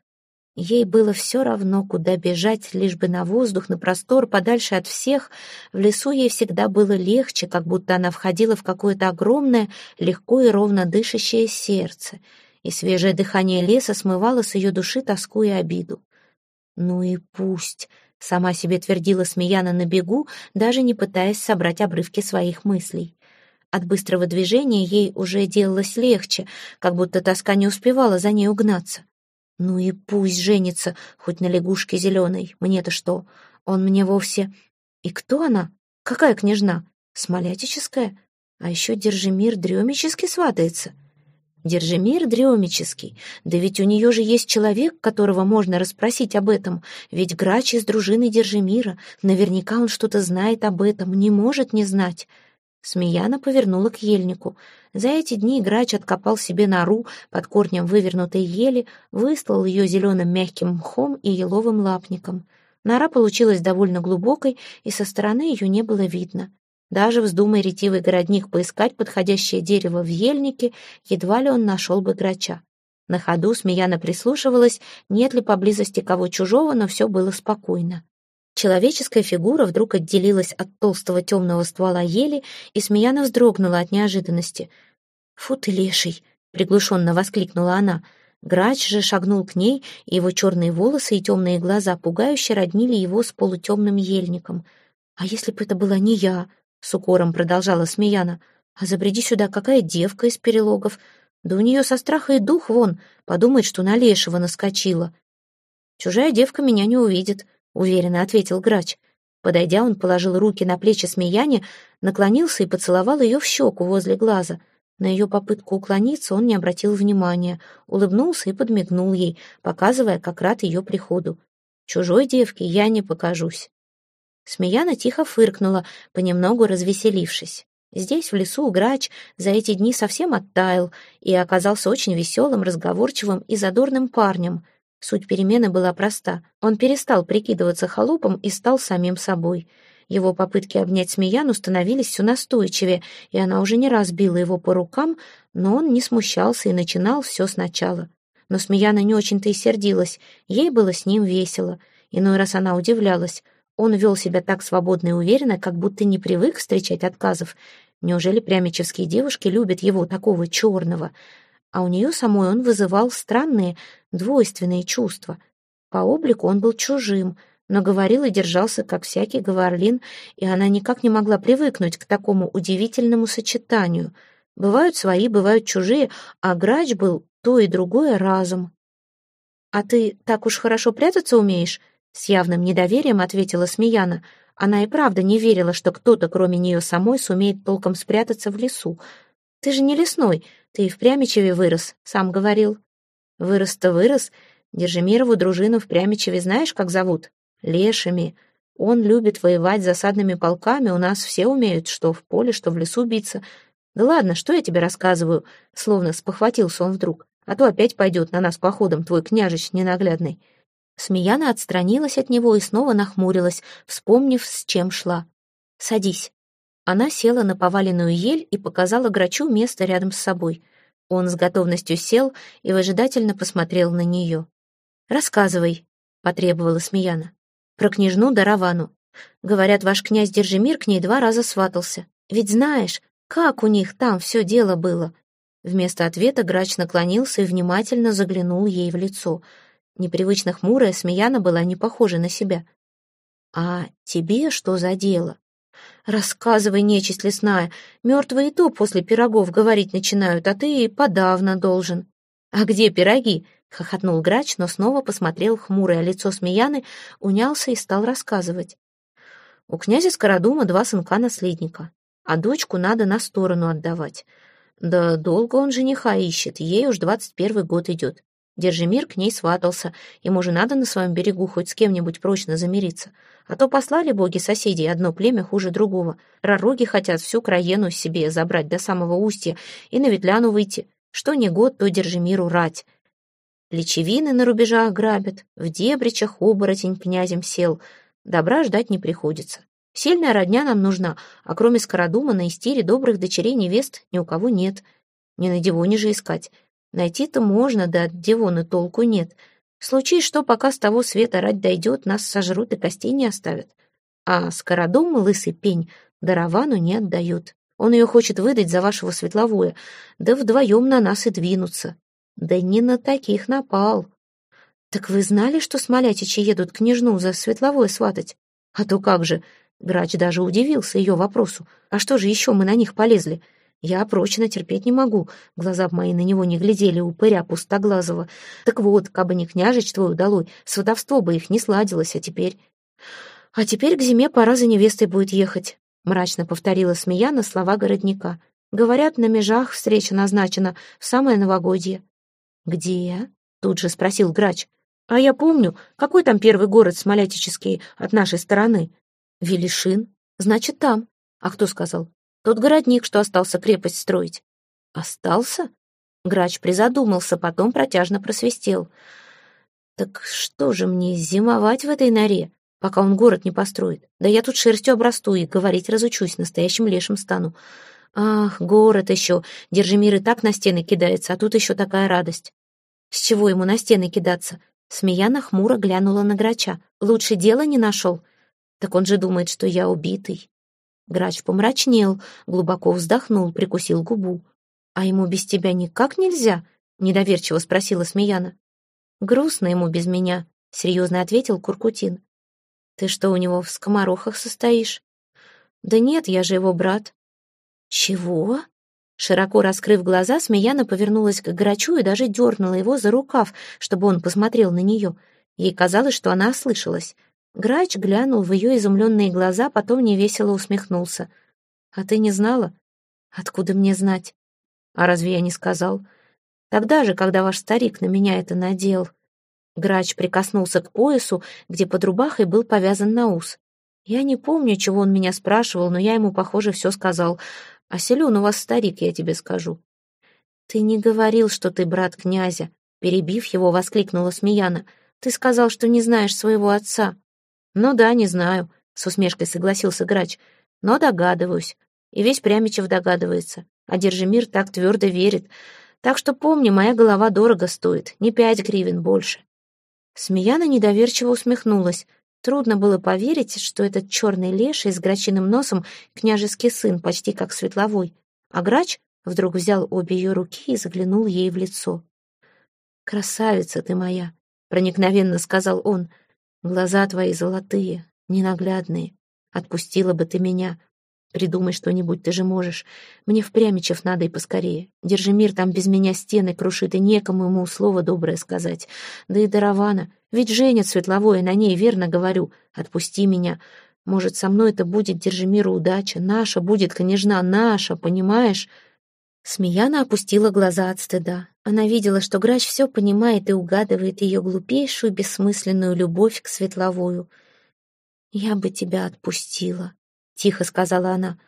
[SPEAKER 1] Ей было все равно, куда бежать, лишь бы на воздух, на простор, подальше от всех. В лесу ей всегда было легче, как будто она входила в какое-то огромное, легко и ровно дышащее сердце, и свежее дыхание леса смывало с ее души тоску и обиду. «Ну и пусть», — сама себе твердила Смеяна на бегу, даже не пытаясь собрать обрывки своих мыслей. От быстрого движения ей уже делалось легче, как будто тоска не успевала за ней угнаться. Ну и пусть женится, хоть на лягушке зеленой. Мне-то что? Он мне вовсе... И кто она? Какая княжна? Смолятическая? А еще Держимир Дремический сватается. Держимир Дремический. Да ведь у нее же есть человек, которого можно расспросить об этом. Ведь Грач из дружины Держимира. Наверняка он что-то знает об этом, не может не знать. Смеяна повернула к ельнику. За эти дни грач откопал себе нору под корнем вывернутой ели, выслал ее зеленым мягким мхом и еловым лапником. Нора получилась довольно глубокой, и со стороны ее не было видно. Даже вздумай ретивый городник поискать подходящее дерево в ельнике, едва ли он нашел бы грача. На ходу Смеяна прислушивалась, нет ли поблизости кого чужого, но все было спокойно. Человеческая фигура вдруг отделилась от толстого темного ствола ели, и Смеяна вздрогнула от неожиданности. «Фу ты, леший!» — приглушенно воскликнула она. Грач же шагнул к ней, и его черные волосы и темные глаза пугающе роднили его с полутемным ельником. «А если бы это была не я?» — с укором продолжала Смеяна. «А забреди сюда какая девка из перелогов. Да у нее со страха и дух вон, подумает, что на лешего наскочила. Чужая девка меня не увидит, — уверенно ответил грач. Подойдя, он положил руки на плечи Смеяне, наклонился и поцеловал ее в щеку возле глаза. На ее попытку уклониться он не обратил внимания, улыбнулся и подмигнул ей, показывая, как рад ее приходу. «Чужой девке я не покажусь». Смеяна тихо фыркнула, понемногу развеселившись. Здесь, в лесу, грач за эти дни совсем оттаял и оказался очень веселым, разговорчивым и задорным парнем. Суть перемены была проста. Он перестал прикидываться холопом и стал самим собой. Его попытки обнять Смеяну становились все настойчивее, и она уже не раз била его по рукам, но он не смущался и начинал все сначала. Но Смеяна не очень-то и сердилась, ей было с ним весело. Иной раз она удивлялась. Он вел себя так свободно и уверенно, как будто не привык встречать отказов. Неужели прямичевские девушки любят его, такого черного? а у нее самой он вызывал странные, двойственные чувства. По облику он был чужим, но говорил и держался, как всякий говорлин, и она никак не могла привыкнуть к такому удивительному сочетанию. Бывают свои, бывают чужие, а грач был то и другое разом. «А ты так уж хорошо прятаться умеешь?» С явным недоверием ответила Смеяна. Она и правда не верила, что кто-то, кроме нее самой, сумеет толком спрятаться в лесу. «Ты же не лесной, ты и в Прямичеве вырос, сам говорил. Вырос-то вырос. Держимирову дружину в Прямичеве знаешь, как зовут? Лешими. Он любит воевать засадными полками, у нас все умеют, что в поле, что в лесу биться. Да ладно, что я тебе рассказываю? Словно спохватился он вдруг. а то опять пойдет на нас походом твой княжич ненаглядный». Смеяна отстранилась от него и снова нахмурилась, вспомнив, с чем шла. «Садись». Она села на поваленную ель и показала грачу место рядом с собой. Он с готовностью сел и выжидательно посмотрел на нее. «Рассказывай», — потребовала Смеяна. «Про княжну Даравану. Говорят, ваш князь Держимир к ней два раза сватался. Ведь знаешь, как у них там все дело было?» Вместо ответа грач наклонился и внимательно заглянул ей в лицо. Непривычно хмурая, Смеяна была не похожа на себя. «А тебе что за дело?» «Рассказывай, нечисть лесная. Мертвые и то после пирогов говорить начинают, а ты подавно должен». «А где пироги?» — хохотнул грач, но снова посмотрел хмурое лицо Смеяны, унялся и стал рассказывать. «У князя Скородума два сынка-наследника, а дочку надо на сторону отдавать. Да долго он жениха ищет, ей уж двадцать первый год идет. Держимир к ней сватался, ему же надо на своем берегу хоть с кем-нибудь прочно замириться. А то послали боги соседей одно племя хуже другого. Пророги хотят всю краену себе забрать до самого устья и на ветляну выйти. Что не год, то Держимиру рать. Лечевины на рубежах грабят, в дебричах оборотень князем сел. Добра ждать не приходится. Сильная родня нам нужна, а кроме Скородума на истире добрых дочерей невест ни у кого нет. Не на Дивоне же искать. Найти-то можно, да от Дивона толку нет. Случись, что пока с того света рать дойдет, нас сожрут и костей не оставят. А Скородум, лысый пень, Даравану не отдает. Он ее хочет выдать за вашего светловое, да вдвоем на нас и двинуться. Да не на таких напал. Так вы знали, что смолятичи едут княжну за светловое сватать? А то как же, Грач даже удивился ее вопросу. А что же еще мы на них полезли? Я прочно терпеть не могу. Глаза мои на него не глядели, упыря пустоглазого. Так вот, кабы не княжич твой удалой, сватовство бы их не сладилось, а теперь... А теперь к зиме пора за невестой будет ехать, мрачно повторила Смеяна слова городника. Говорят, на межах встреча назначена в самое новогодье. Где? Тут же спросил грач. А я помню, какой там первый город смолятический от нашей стороны? Велишин. Значит, там. А кто сказал? Тот городник, что остался крепость строить. Остался? Грач призадумался, потом протяжно просвистел. Так что же мне зимовать в этой норе, пока он город не построит? Да я тут шерстью обрасту и говорить разучусь, настоящим лешим стану. Ах, город еще. Держимир и так на стены кидается, а тут еще такая радость. С чего ему на стены кидаться? Смеяна хмуро глянула на грача. Лучше дела не нашел. Так он же думает, что я убитый. Грач помрачнел, глубоко вздохнул, прикусил губу. «А ему без тебя никак нельзя?» — недоверчиво спросила Смеяна. «Грустно ему без меня», — серьезно ответил Куркутин. «Ты что, у него в скоморохах состоишь?» «Да нет, я же его брат». «Чего?» Широко раскрыв глаза, Смеяна повернулась к Грачу и даже дернула его за рукав, чтобы он посмотрел на нее. Ей казалось, что она ослышалась. Грач глянул в ее изумленные глаза, потом невесело усмехнулся. «А ты не знала? Откуда мне знать? А разве я не сказал? Тогда же, когда ваш старик на меня это надел...» Грач прикоснулся к поясу, где под рубахой был повязан на ус. Я не помню, чего он меня спрашивал, но я ему, похоже, все сказал. А силен у вас старик, я тебе скажу. Ты не говорил, что ты брат князя. Перебив его, воскликнула Смеяна. Ты сказал, что не знаешь своего отца. «Ну да, не знаю», — с усмешкой согласился грач, «но догадываюсь. И весь Прямичев догадывается. А Держимир так твердо верит. Так что помни, моя голова дорого стоит, не пять гривен больше». Смеяна недоверчиво усмехнулась. Трудно было поверить, что этот черный леший с грачиным носом княжеский сын, почти как светловой. А грач вдруг взял обе ее руки и заглянул ей в лицо. «Красавица ты моя», — проникновенно сказал он, — Глаза твои золотые, ненаглядные. Отпустила бы ты меня. Придумай что-нибудь, ты же можешь. Мне в Прямичев надо и поскорее. Держи мир, там без меня стены крушит, и некому ему слово доброе сказать. Да и Даравана. Ведь женят светловое на ней, верно говорю. Отпусти меня. Может, со мной это будет, держи миру удача. Наша будет, княжна, наша, понимаешь?» Смеяна опустила глаза от стыда. Она видела, что Грач все понимает и угадывает ее глупейшую, бессмысленную любовь к Светловую. «Я бы тебя отпустила», — тихо сказала она.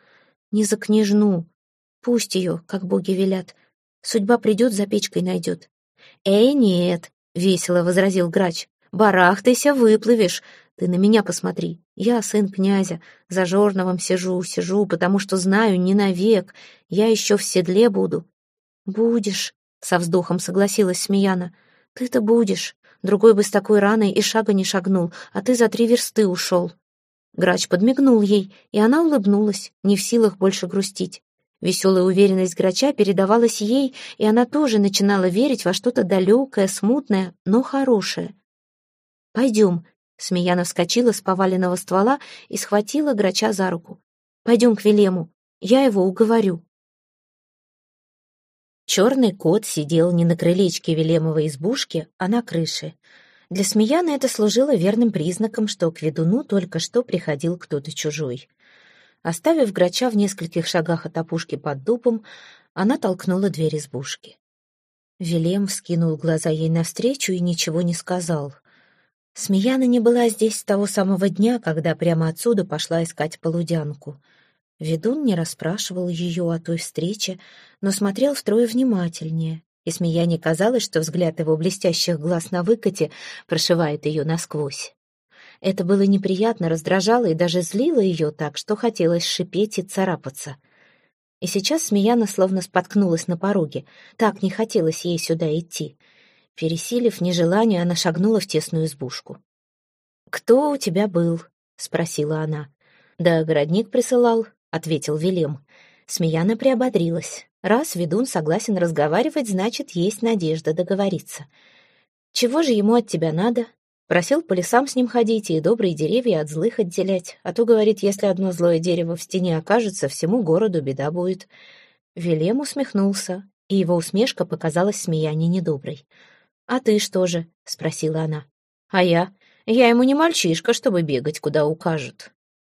[SPEAKER 1] «Не за княжну. Пусть ее, как боги велят. Судьба придет, за печкой найдет. «Эй, нет!» — весело возразил грач. «Барахтайся, выплывешь. Ты на меня посмотри. Я сын князя. За жорновом сижу, сижу, потому что знаю, не навек. Я еще в седле буду». «Будешь», — со вздохом согласилась Смеяна. «Ты-то будешь. Другой бы с такой раной и шага не шагнул, а ты за три версты ушел». Грач подмигнул ей, и она улыбнулась, не в силах больше грустить. Веселая уверенность Грача передавалась ей, и она тоже начинала верить во что-то далекое, смутное, но хорошее. «Пойдем», — Смеяна вскочила с поваленного ствола и схватила Грача за руку. «Пойдем к Велему, я его уговорю». Черный кот сидел не на крылечке Велемовой избушки, а на крыше. Для Смеяны это служило верным признаком, что к ведуну только что приходил кто-то чужой. Оставив грача в нескольких шагах от опушки под дубом, она толкнула дверь избушки. Велем вскинул глаза ей навстречу и ничего не сказал. Смеяна не была здесь с того самого дня, когда прямо отсюда пошла искать полудянку. Ведун не расспрашивал ее о той встрече, но смотрел втрое внимательнее, и Смеяне казалось, что взгляд его блестящих глаз на выкате прошивает ее насквозь. Это было неприятно, раздражало и даже злило ее так, что хотелось шипеть и царапаться. И сейчас Смеяна словно споткнулась на пороге. Так не хотелось ей сюда идти. Пересилив нежелание, она шагнула в тесную избушку. «Кто у тебя был?» — спросила она. «Да городник присылал», — ответил Велем. Смеяна приободрилась. Раз ведун согласен разговаривать, значит, есть надежда договориться. «Чего же ему от тебя надо?» Просил по лесам с ним ходить и добрые деревья от злых отделять. А то, говорит, если одно злое дерево в стене окажется, всему городу беда будет. Велем усмехнулся, и его усмешка показалась смеяне недоброй. «А ты что же?» — спросила она. «А я? Я ему не мальчишка, чтобы бегать, куда укажут.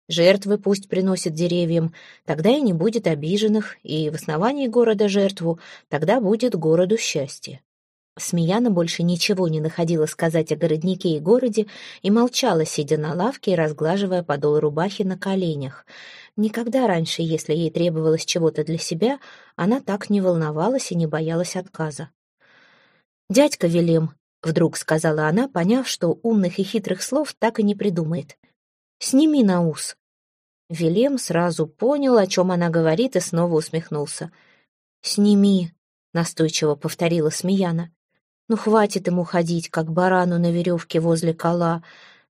[SPEAKER 1] Жертвы пусть приносят деревьям, тогда и не будет обиженных, и в основании города жертву, тогда будет городу счастье. Смеяна больше ничего не находила сказать о городнике и городе и молчала, сидя на лавке и разглаживая подол рубахи на коленях. Никогда раньше, если ей требовалось чего-то для себя, она так не волновалась и не боялась отказа. «Дядька Велем», — вдруг сказала она, поняв, что умных и хитрых слов так и не придумает. «Сними на ус». Велем сразу понял, о чем она говорит, и снова усмехнулся. «Сними», — настойчиво повторила Смеяна. Ну, хватит ему ходить, как барану на веревке возле кола.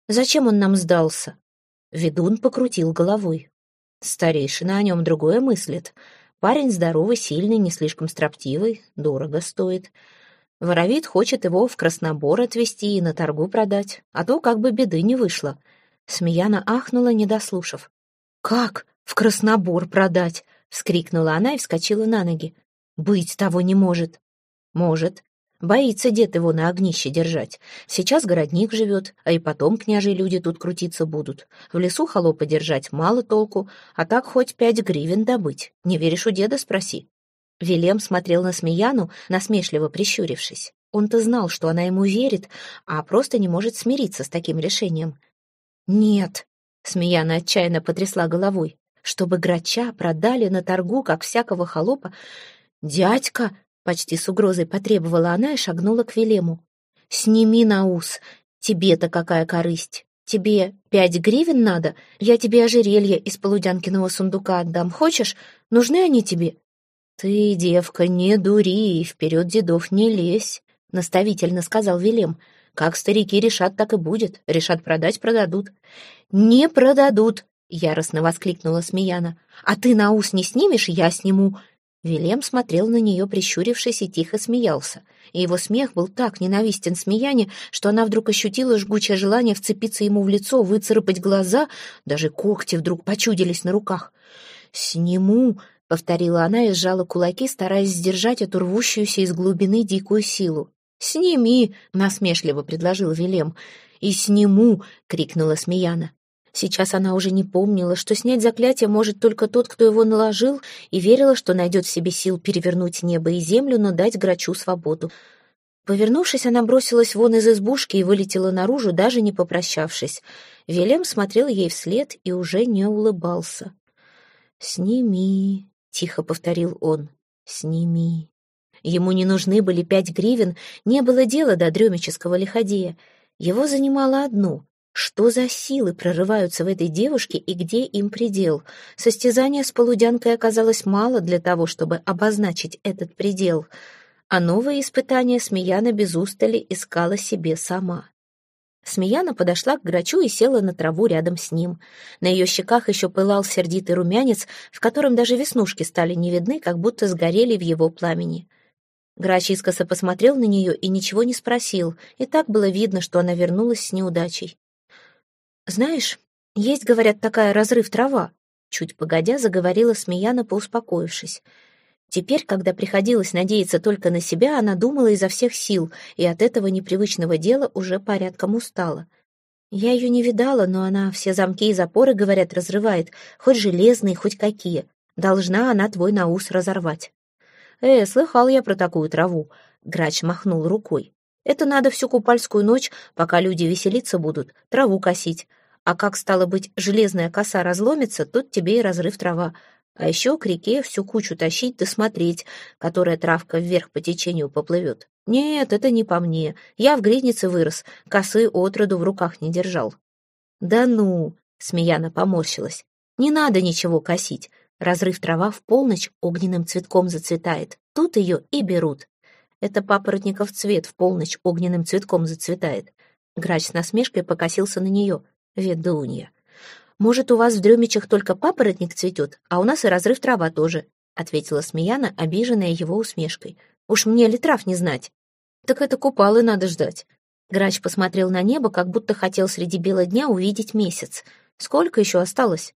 [SPEAKER 1] Зачем он нам сдался? Ведун покрутил головой. Старейшина о нем другое мыслит. Парень здоровый, сильный, не слишком строптивый, дорого стоит. Воровит хочет его в Краснобор отвезти и на торгу продать, а то как бы беды не вышло. Смеяна ахнула, не дослушав. «Как? В Краснобор продать?» — вскрикнула она и вскочила на ноги. «Быть того не может». «Может. Боится дед его на огнище держать. Сейчас городник живет, а и потом княжие люди тут крутиться будут. В лесу холопа держать мало толку, а так хоть пять гривен добыть. Не веришь у деда, спроси». Вилем смотрел на Смеяну, насмешливо прищурившись. Он-то знал, что она ему верит, а просто не может смириться с таким решением. «Нет», — Смеяна отчаянно потрясла головой, «чтобы грача продали на торгу, как всякого холопа. Дядька, Почти с угрозой потребовала она и шагнула к Велему. «Сними на ус. Тебе-то какая корысть? Тебе пять гривен надо? Я тебе ожерелье из полудянкиного сундука отдам. Хочешь? Нужны они тебе?» «Ты, девка, не дури и вперед дедов не лезь», — наставительно сказал Велем. «Как старики решат, так и будет. Решат продать — продадут». «Не продадут!» — яростно воскликнула Смеяна. «А ты на ус не снимешь, я сниму. Вилем смотрел на нее, прищурившись, и тихо смеялся. И его смех был так ненавистен смеяне, что она вдруг ощутила жгучее желание вцепиться ему в лицо, выцарапать глаза, даже когти вдруг почудились на руках. «Сниму», — повторила она и сжала кулаки, стараясь сдержать эту рвущуюся из глубины дикую силу. «Сними!» — насмешливо предложил Вилем. «И сниму!» — крикнула Смеяна. Сейчас она уже не помнила, что снять заклятие может только тот, кто его наложил, и верила, что найдет в себе сил перевернуть небо и землю, но дать грачу свободу. Повернувшись, она бросилась вон из избушки и вылетела наружу, даже не попрощавшись. Велем смотрел ей вслед и уже не улыбался. «Сними», — тихо повторил он, — «сними». Ему не нужны были пять гривен, не было дела до дремического лиходея. Его занимало одно — что за силы прорываются в этой девушке и где им предел? Состязание с полудянкой оказалось мало для того, чтобы обозначить этот предел, а новые испытания Смеяна без устали искала себе сама. Смеяна подошла к грачу и села на траву рядом с ним. На ее щеках еще пылал сердитый румянец, в котором даже веснушки стали не видны, как будто сгорели в его пламени. Грач искоса посмотрел на нее и ничего не спросил, и так было видно, что она вернулась с неудачей. «Знаешь, есть, говорят, такая разрыв трава», чуть погодя заговорила Смеяна, поуспокоившись. Теперь, когда приходилось надеяться только на себя, она думала изо всех сил, и от этого непривычного дела уже порядком устала. Я ее не видала, но она все замки и запоры, говорят, разрывает, хоть железные, хоть какие. Должна она твой наус разорвать. «Э, слыхал я про такую траву», — грач махнул рукой. «Это надо всю купальскую ночь, пока люди веселиться будут, траву косить. А как, стало быть, железная коса разломится, тут тебе и разрыв трава. А еще к реке всю кучу тащить да смотреть, которая травка вверх по течению поплывет. Нет, это не по мне. Я в гриднице вырос, косы отроду в руках не держал. Да ну, Смеяна поморщилась. Не надо ничего косить. Разрыв трава в полночь огненным цветком зацветает. Тут ее и берут. Это папоротников цвет в полночь огненным цветком зацветает. Грач с насмешкой покосился на нее. Ведунья. «Может, у вас в Дремичах только папоротник цветет, а у нас и разрыв трава тоже», ответила Смеяна, обиженная его усмешкой. «Уж мне ли трав не знать?» «Так это купалы надо ждать». Грач посмотрел на небо, как будто хотел среди бела дня увидеть месяц. «Сколько еще осталось?»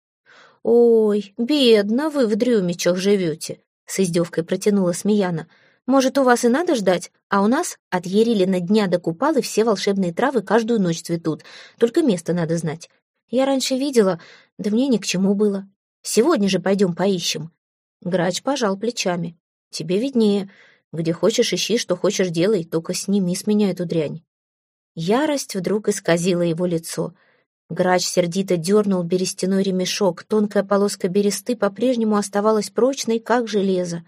[SPEAKER 1] «Ой, бедно вы в Дрюмичах живете», — с издевкой протянула Смеяна. «Может, у вас и надо ждать, а у нас от Ерилина дня до Купалы все волшебные травы каждую ночь цветут, только место надо знать. Я раньше видела, да мне ни к чему было. Сегодня же пойдем поищем». Грач пожал плечами. «Тебе виднее. Где хочешь ищи, что хочешь делай, только сними с меня эту дрянь». Ярость вдруг исказила его лицо. Грач сердито дернул берестяной ремешок. Тонкая полоска бересты по-прежнему оставалась прочной, как железо.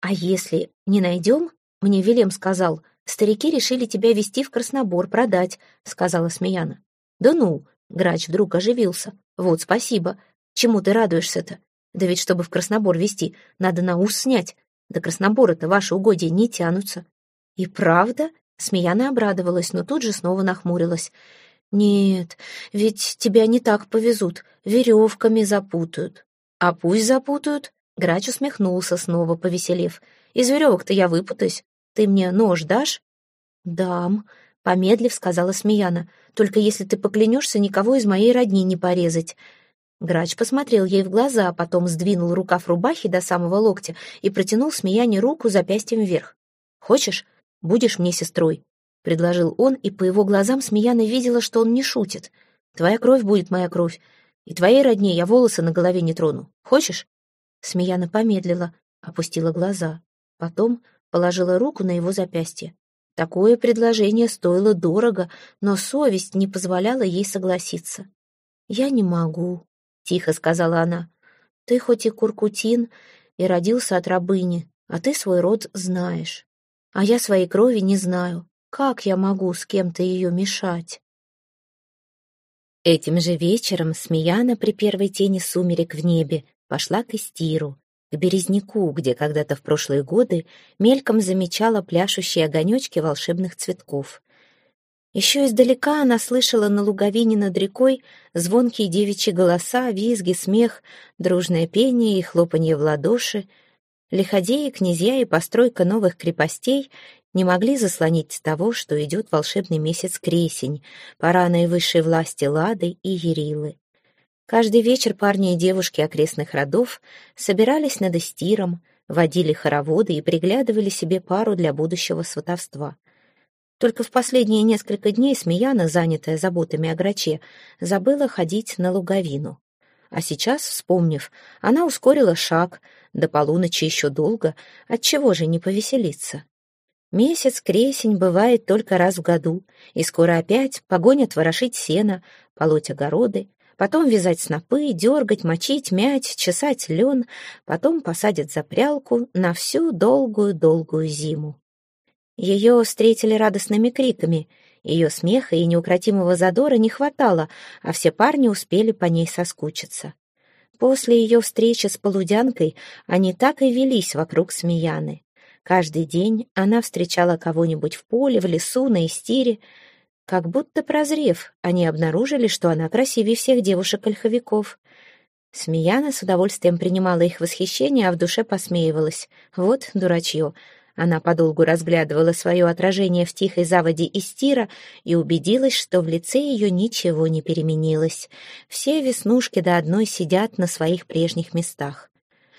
[SPEAKER 1] «А если не найдем?» — мне Велем сказал. «Старики решили тебя вести в Краснобор, продать», — сказала Смеяна. «Да ну!» Грач вдруг оживился. «Вот, спасибо. Чему ты радуешься-то? Да ведь, чтобы в Краснобор везти, надо на ус снять. До Краснобора-то ваши угодья не тянутся». «И правда?» Смеяна обрадовалась, но тут же снова нахмурилась. «Нет, ведь тебя не так повезут, веревками запутают». «А пусть запутают». Грач усмехнулся снова, повеселев. «Из веревок-то я выпутаюсь. Ты мне нож дашь?» «Дам», — помедлив сказала Смеяна. Только если ты поклянешься никого из моей родни не порезать». Грач посмотрел ей в глаза, а потом сдвинул рукав рубахи до самого локтя и протянул смеяне руку запястьем вверх. «Хочешь, будешь мне сестрой?» — предложил он, и по его глазам Смеяна видела, что он не шутит. «Твоя кровь будет моя кровь, и твоей родне я волосы на голове не трону. Хочешь?» Смеяна помедлила, опустила глаза. Потом положила руку на его запястье. Такое предложение стоило дорого, но совесть не позволяла ей согласиться. «Я не могу», — тихо сказала она. «Ты хоть и куркутин, и родился от рабыни, а ты свой род знаешь. А я своей крови не знаю. Как я могу с кем-то ее мешать?» Этим же вечером Смеяна при первой тени сумерек в небе пошла к Истиру, к березняку, где когда-то в прошлые годы мельком замечала пляшущие огонечки волшебных цветков. Еще издалека она слышала на луговине над рекой звонкие девичьи голоса, визги, смех, дружное пение и хлопанье в ладоши. Лиходеи, князья и постройка новых крепостей не могли заслонить того, что идет волшебный месяц Кресень, пора наивысшей власти Лады и Ерилы. Каждый вечер парни и девушки окрестных родов собирались над эстиром, водили хороводы и приглядывали себе пару для будущего сватовства. Только в последние несколько дней Смеяна, занятая заботами о граче, забыла ходить на луговину. А сейчас, вспомнив, она ускорила шаг, до полуночи еще долго, отчего же не повеселиться? Месяц кресень бывает только раз в году, и скоро опять погонят ворошить сено, полоть огороды, потом вязать снопы, дергать, мочить, мять, чесать лен, потом посадят за прялку на всю долгую-долгую зиму. Ее встретили радостными криками. Ее смеха и неукротимого задора не хватало, а все парни успели по ней соскучиться. После ее встречи с полудянкой они так и велись вокруг Смеяны. Каждый день она встречала кого-нибудь в поле, в лесу, на истире. Как будто прозрев, они обнаружили, что она красивее всех девушек-ольховиков. Смеяна с удовольствием принимала их восхищение, а в душе посмеивалась. Вот дурачье. Она подолгу разглядывала свое отражение в тихой заводе из тира и убедилась, что в лице ее ничего не переменилось. Все веснушки до одной сидят на своих прежних местах.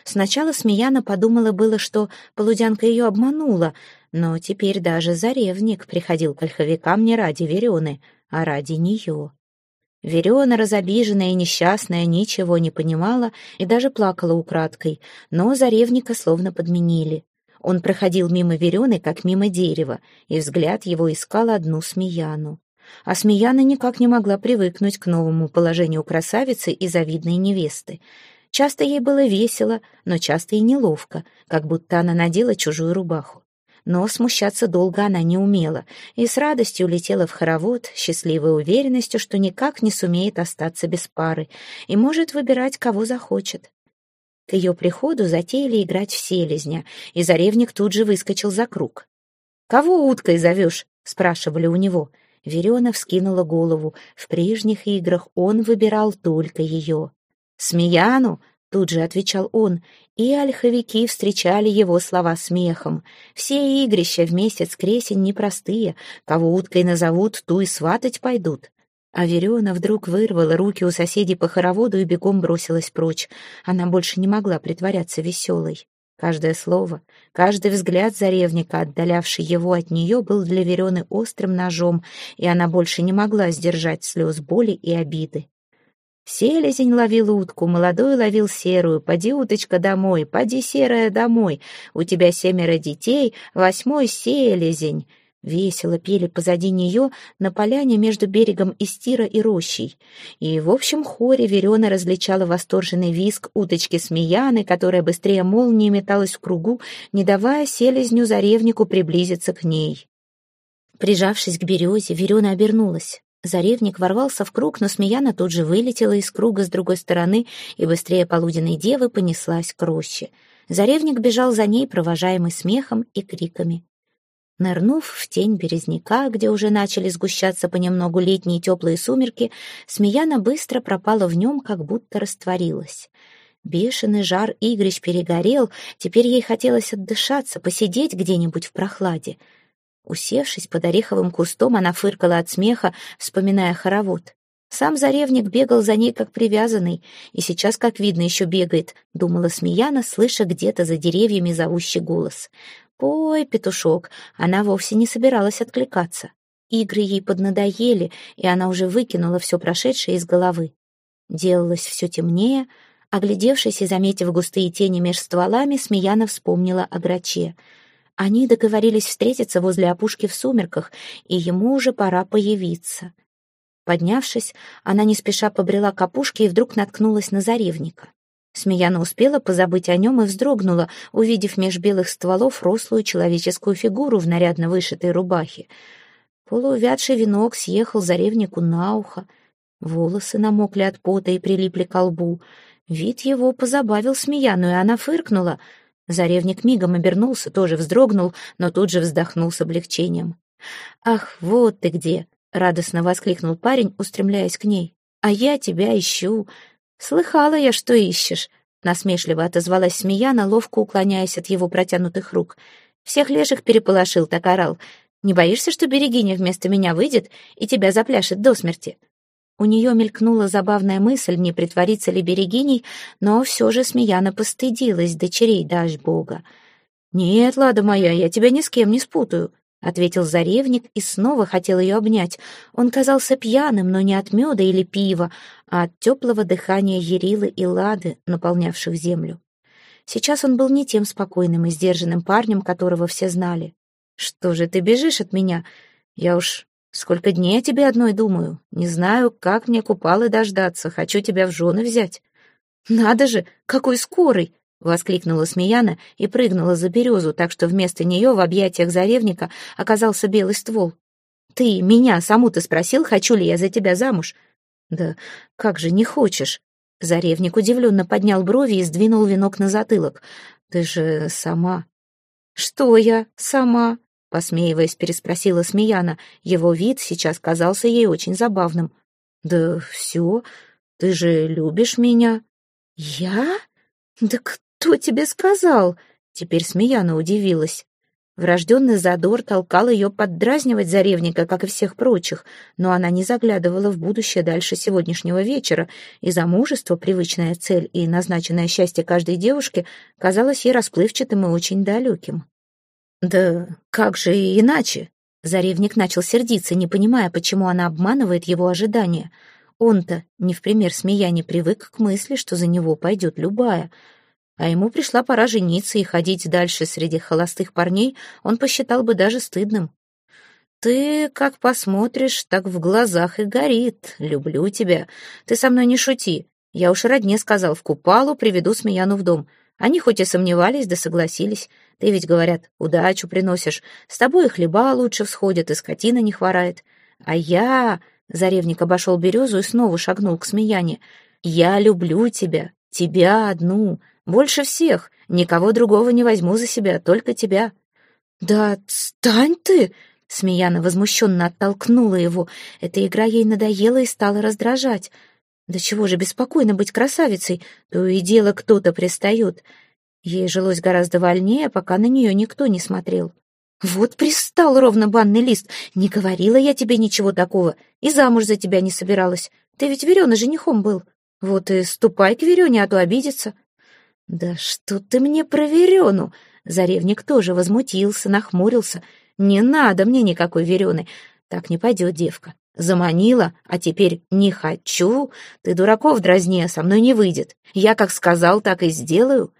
[SPEAKER 1] Сначала Смеяна подумала было, что полудянка ее обманула, но теперь даже Заревник приходил к ольховикам не ради Верены, а ради нее. Верена, разобиженная и несчастная, ничего не понимала и даже плакала украдкой, но Заревника словно подменили. Он проходил мимо Верены, как мимо дерева, и взгляд его искал одну Смеяну. А Смеяна никак не могла привыкнуть к новому положению красавицы и завидной невесты. Часто ей было весело, но часто и неловко, как будто она надела чужую рубаху. Но смущаться долго она не умела, и с радостью улетела в хоровод, счастливой уверенностью, что никак не сумеет остаться без пары и может выбирать, кого захочет. К ее приходу затеяли играть в селезня, и Заревник тут же выскочил за круг. «Кого уткой зовешь?» — спрашивали у него. Верена вскинула голову. В прежних играх он выбирал только ее. «Смеяну?» — тут же отвечал он, и ольховики встречали его слова смехом. Все игрища в месяц кресень непростые, кого уткой назовут, ту и сватать пойдут. А Верена вдруг вырвала руки у соседей по хороводу и бегом бросилась прочь. Она больше не могла притворяться веселой. Каждое слово, каждый взгляд заревника, отдалявший его от нее, был для Верены острым ножом, и она больше не могла сдержать слез боли и обиды. Селезень ловил утку, молодой ловил серую, поди, уточка, домой, поди, серая, домой, у тебя семеро детей, восьмой селезень. Весело пели позади нее на поляне между берегом Истира и рощей. И в общем хоре Верена различала восторженный визг уточки-смеяны, которая быстрее молнии металась в кругу, не давая селезню-заревнику приблизиться к ней. Прижавшись к березе, Верена обернулась. Заревник ворвался в круг, но Смеяна тут же вылетела из круга с другой стороны и быстрее полуденной девы понеслась к роще. Заревник бежал за ней, провожаемый смехом и криками. Нырнув в тень березняка, где уже начали сгущаться понемногу летние теплые сумерки, Смеяна быстро пропала в нем, как будто растворилась. Бешеный жар игрищ перегорел, теперь ей хотелось отдышаться, посидеть где-нибудь в прохладе. Усевшись под ореховым кустом, она фыркала от смеха, вспоминая хоровод. Сам Заревник бегал за ней, как привязанный, и сейчас, как видно, еще бегает, думала Смеяна, слыша где-то за деревьями зовущий голос. «Пой, петушок!» Она вовсе не собиралась откликаться. Игры ей поднадоели, и она уже выкинула все прошедшее из головы. Делалось все темнее. Оглядевшись и заметив густые тени меж стволами, Смеяна вспомнила о граче. Они договорились встретиться возле опушки в сумерках, и ему уже пора появиться. Поднявшись, она не спеша побрела к опушке и вдруг наткнулась на заревника. Смеяна успела позабыть о нем и вздрогнула, увидев меж белых стволов рослую человеческую фигуру в нарядно вышитой рубахе. Полуувядший венок съехал заревнику на ухо. Волосы намокли от пота и прилипли к лбу. Вид его позабавил Смеяну, и она фыркнула. Заревник мигом обернулся, тоже вздрогнул, но тут же вздохнул с облегчением. «Ах, вот ты где!» — радостно воскликнул парень, устремляясь к ней. «А я тебя ищу!» «Слыхала я, что ищешь», — насмешливо отозвалась Смеяна, ловко уклоняясь от его протянутых рук. «Всех леших переполошил, так орал. Не боишься, что Берегиня вместо меня выйдет и тебя запляшет до смерти?» У нее мелькнула забавная мысль, не притвориться ли Берегиней, но все же Смеяна постыдилась дочерей дашь Бога. «Нет, Лада моя, я тебя ни с кем не спутаю», ответил Заревник и снова хотел ее обнять. Он казался пьяным, но не от меда или пива, а от теплого дыхания Ерилы и Лады, наполнявших землю. Сейчас он был не тем спокойным и сдержанным парнем, которого все знали. «Что же ты бежишь от меня? Я уж Сколько дней я тебе одной думаю. Не знаю, как мне купалы дождаться. Хочу тебя в жены взять». «Надо же, какой скорый!» — воскликнула Смеяна и прыгнула за березу, так что вместо нее в объятиях заревника оказался белый ствол. «Ты меня саму-то спросил, хочу ли я за тебя замуж?» «Да как же не хочешь?» Заревник удивленно поднял брови и сдвинул венок на затылок. «Ты же сама...» «Что я сама?» Посмеиваясь, переспросила Смеяна. Его вид сейчас казался ей очень забавным. «Да все, ты же любишь меня». «Я? Да кто тебе сказал?» Теперь Смеяна удивилась. Врожденный задор толкал ее поддразнивать Заревника, как и всех прочих, но она не заглядывала в будущее дальше сегодняшнего вечера, и замужество, привычная цель и назначенное счастье каждой девушки, казалось ей расплывчатым и очень далеким. «Да как же и иначе?» Заревник начал сердиться, не понимая, почему она обманывает его ожидания. Он-то, не в пример смея, не привык к мысли, что за него пойдет любая. А ему пришла пора жениться и ходить дальше среди холостых парней он посчитал бы даже стыдным. «Ты, как посмотришь, так в глазах и горит. Люблю тебя. Ты со мной не шути. Я уж родне сказал, в купалу приведу Смеяну в дом. Они хоть и сомневались, да согласились. Ты ведь, говорят, удачу приносишь. С тобой хлеба лучше всходят, и скотина не хворает. А я...» Заревник обошел березу и снова шагнул к Смеяне. «Я люблю тебя, тебя одну, больше всех. Никого другого не возьму за себя, только тебя». «Да отстань ты!» Смеяна возмущенно оттолкнула его. Эта игра ей надоела и стала раздражать. Да чего же беспокойно быть красавицей, то и дело кто-то пристает. Ей жилось гораздо вольнее, пока на нее никто не смотрел. «Вот пристал ровно банный лист. Не говорила я тебе ничего такого. И замуж за тебя не собиралась. Ты ведь Верена женихом был. Вот и ступай к Верене, а то обидится». «Да что ты мне про Верену?» Заревник тоже возмутился, нахмурился. «Не надо мне никакой Верены. Так не пойдет девка. Заманила, а теперь не хочу. Ты дураков дразни, а со мной не выйдет. Я как сказал, так и сделаю».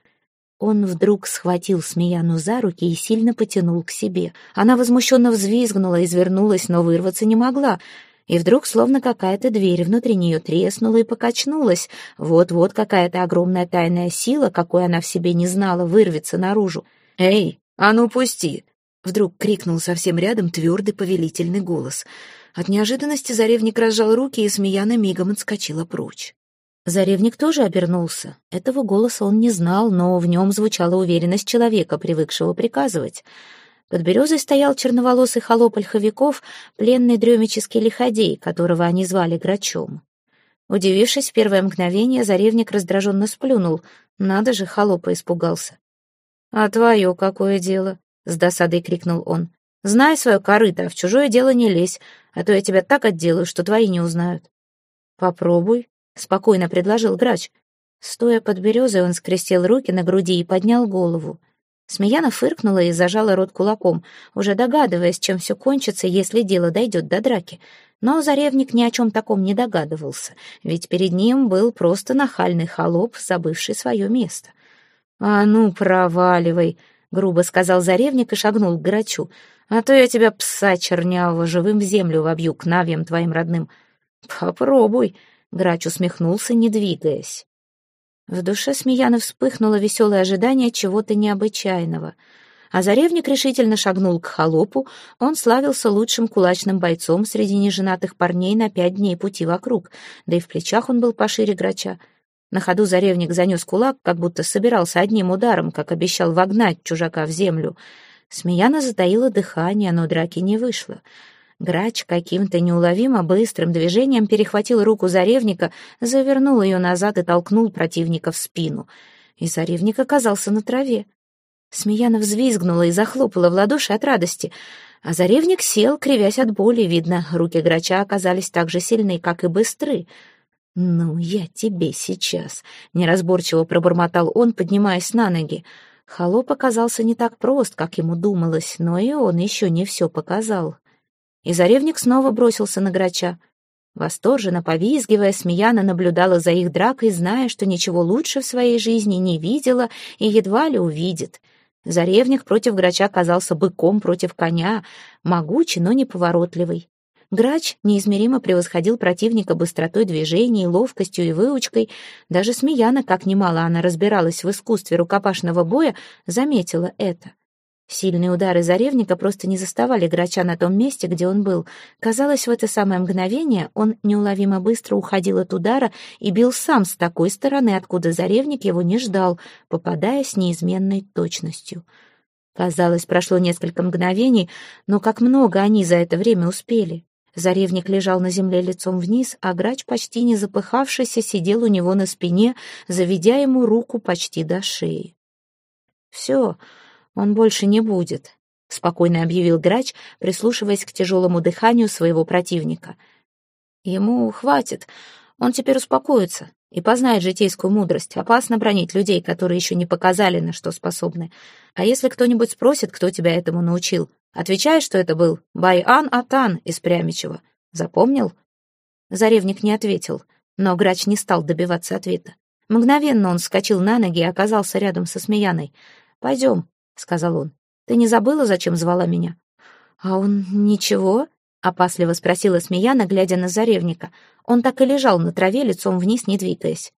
[SPEAKER 1] Он вдруг схватил Смеяну за руки и сильно потянул к себе. Она возмущенно взвизгнула, извернулась, но вырваться не могла. И вдруг словно какая-то дверь внутри нее треснула и покачнулась. Вот-вот какая-то огромная тайная сила, какой она в себе не знала, вырвется наружу. «Эй, а ну пусти!» Вдруг крикнул совсем рядом твердый повелительный голос. От неожиданности Заревник разжал руки, и Смеяна мигом отскочила прочь. Заревник тоже обернулся. Этого голоса он не знал, но в нем звучала уверенность человека, привыкшего приказывать. Под березой стоял черноволосый холоп ольховиков, пленный дремический лиходей, которого они звали Грачом. Удивившись в первое мгновение, Заревник раздраженно сплюнул. Надо же, холопа испугался. «А твое какое дело?» — с досадой крикнул он. «Знай свое корыто, а в чужое дело не лезь, а то я тебя так отделаю, что твои не узнают». «Попробуй», — спокойно предложил грач. Стоя под березой, он скрестил руки на груди и поднял голову. Смеяна фыркнула и зажала рот кулаком, уже догадываясь, чем все кончится, если дело дойдет до драки. Но Заревник ни о чем таком не догадывался, ведь перед ним был просто нахальный холоп, забывший свое место. «А ну, проваливай!» — грубо сказал Заревник и шагнул к грачу. «А то я тебя, пса чернявого, живым в землю вобью к навьям твоим родным». «Попробуй!» Грач усмехнулся, не двигаясь. В душе Смеяны вспыхнуло веселое ожидание чего-то необычайного. А Заревник решительно шагнул к холопу. Он славился лучшим кулачным бойцом среди неженатых парней на пять дней пути вокруг, да и в плечах он был пошире грача. На ходу Заревник занес кулак, как будто собирался одним ударом, как обещал вогнать чужака в землю. Смеяна затаила дыхание, но драки не вышло. Грач каким-то неуловимо быстрым движением перехватил руку Заревника, завернул ее назад и толкнул противника в спину. И Заревник оказался на траве. Смеяна взвизгнула и захлопала в ладоши от радости. А Заревник сел, кривясь от боли. Видно, руки Грача оказались так же сильны, как и быстры. «Ну, я тебе сейчас», — неразборчиво пробормотал он, поднимаясь на ноги. Холоп оказался не так прост, как ему думалось, но и он еще не все показал. И Заревник снова бросился на грача. Восторженно повизгивая, Смеяна наблюдала за их дракой, зная, что ничего лучше в своей жизни не видела и едва ли увидит. Заревник против грача казался быком против коня, могучий, но неповоротливый. Грач неизмеримо превосходил противника быстротой движений, ловкостью и выучкой. Даже Смеяна, как немало она разбиралась в искусстве рукопашного боя, заметила это. Сильные удары заревника просто не заставали Грача на том месте, где он был. Казалось, в это самое мгновение он неуловимо быстро уходил от удара и бил сам с такой стороны, откуда заревник его не ждал, попадая с неизменной точностью. Казалось, прошло несколько мгновений, но как много они за это время успели. Заревник лежал на земле лицом вниз, а грач, почти не запыхавшийся, сидел у него на спине, заведя ему руку почти до шеи. «Все, он больше не будет», — спокойно объявил грач, прислушиваясь к тяжелому дыханию своего противника. «Ему хватит, он теперь успокоится и познает житейскую мудрость. Опасно бронить людей, которые еще не показали, на что способны. А если кто-нибудь спросит, кто тебя этому научил, Отвечай, что это был Байан Атан из Прямичева. Запомнил?» Заревник не ответил, но грач не стал добиваться ответа. Мгновенно он вскочил на ноги и оказался рядом со Смеяной. «Пойдем», — сказал он. «Ты не забыла, зачем звала меня?» «А он ничего?» — опасливо спросила Смеяна, глядя на Заревника. Он так и лежал на траве, лицом вниз, не двигаясь.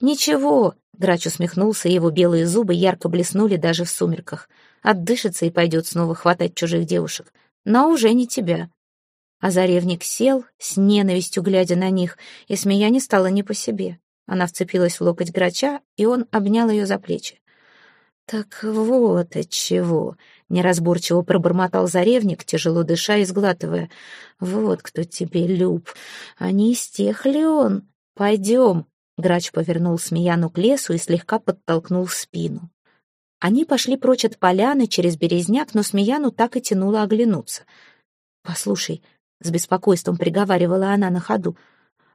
[SPEAKER 1] «Ничего», — грач усмехнулся, его белые зубы ярко блеснули даже в сумерках отдышится и пойдет снова хватать чужих девушек. Но уже не тебя. Азаревник сел, с ненавистью глядя на них, и смея не стала не по себе. Она вцепилась в локоть грача, и он обнял ее за плечи. «Так вот отчего!» — неразборчиво пробормотал Заревник, тяжело дыша и сглатывая. «Вот кто тебе люб! А не из тех ли он? Пойдем!» Грач повернул Смеяну к лесу и слегка подтолкнул спину. Они пошли прочь от поляны через березняк, но Смеяну так и тянуло оглянуться. «Послушай», — с беспокойством приговаривала она на ходу,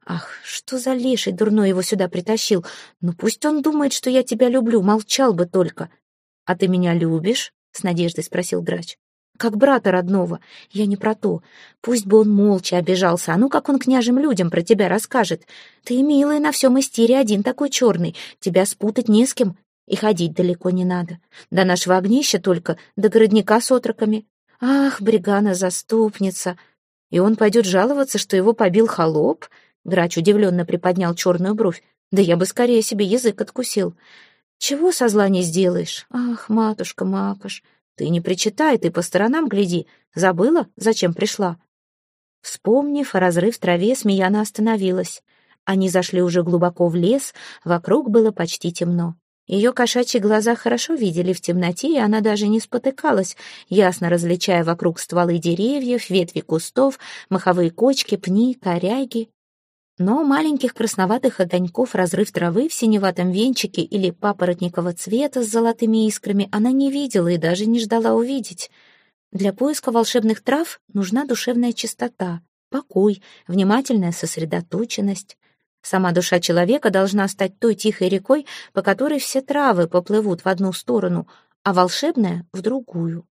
[SPEAKER 1] «Ах, что за леший дурной его сюда притащил? Ну пусть он думает, что я тебя люблю, молчал бы только». «А ты меня любишь?» — с надеждой спросил грач. «Как брата родного. Я не про то. Пусть бы он молча обижался, а ну как он княжим людям про тебя расскажет. Ты, милый, на всем истире один такой черный. Тебя спутать не с кем. И ходить далеко не надо. До нашего огнища только, до городника с отроками. Ах, Бригана-заступница! И он пойдет жаловаться, что его побил холоп? Грач удивленно приподнял черную бровь. Да я бы скорее себе язык откусил. Чего со зла не сделаешь? Ах, матушка Макаш, ты не причитай, ты по сторонам гляди. Забыла, зачем пришла? Вспомнив о разрыв в траве, Смеяна остановилась. Они зашли уже глубоко в лес, вокруг было почти темно. Ее кошачьи глаза хорошо видели в темноте, и она даже не спотыкалась, ясно различая вокруг стволы деревьев, ветви кустов, маховые кочки, пни, коряги. Но маленьких красноватых огоньков разрыв травы в синеватом венчике или папоротникового цвета с золотыми искрами она не видела и даже не ждала увидеть. Для поиска волшебных трав нужна душевная чистота, покой, внимательная сосредоточенность. Сама душа человека должна стать той тихой рекой, по которой все травы поплывут в одну сторону, а волшебная — в другую.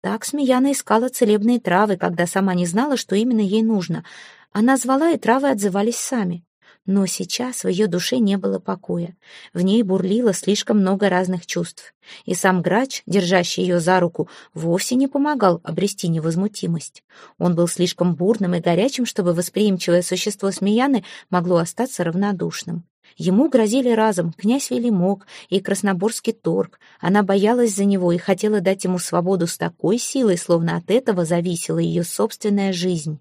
[SPEAKER 1] Так Смеяна искала целебные травы, когда сама не знала, что именно ей нужно. Она звала, и травы отзывались сами. Но сейчас в ее душе не было покоя. В ней бурлило слишком много разных чувств. И сам грач, держащий ее за руку, вовсе не помогал обрести невозмутимость. Он был слишком бурным и горячим, чтобы восприимчивое существо Смеяны могло остаться равнодушным. Ему грозили разом князь Велимок и Красноборский торг. Она боялась за него и хотела дать ему свободу с такой силой, словно от этого зависела ее собственная жизнь.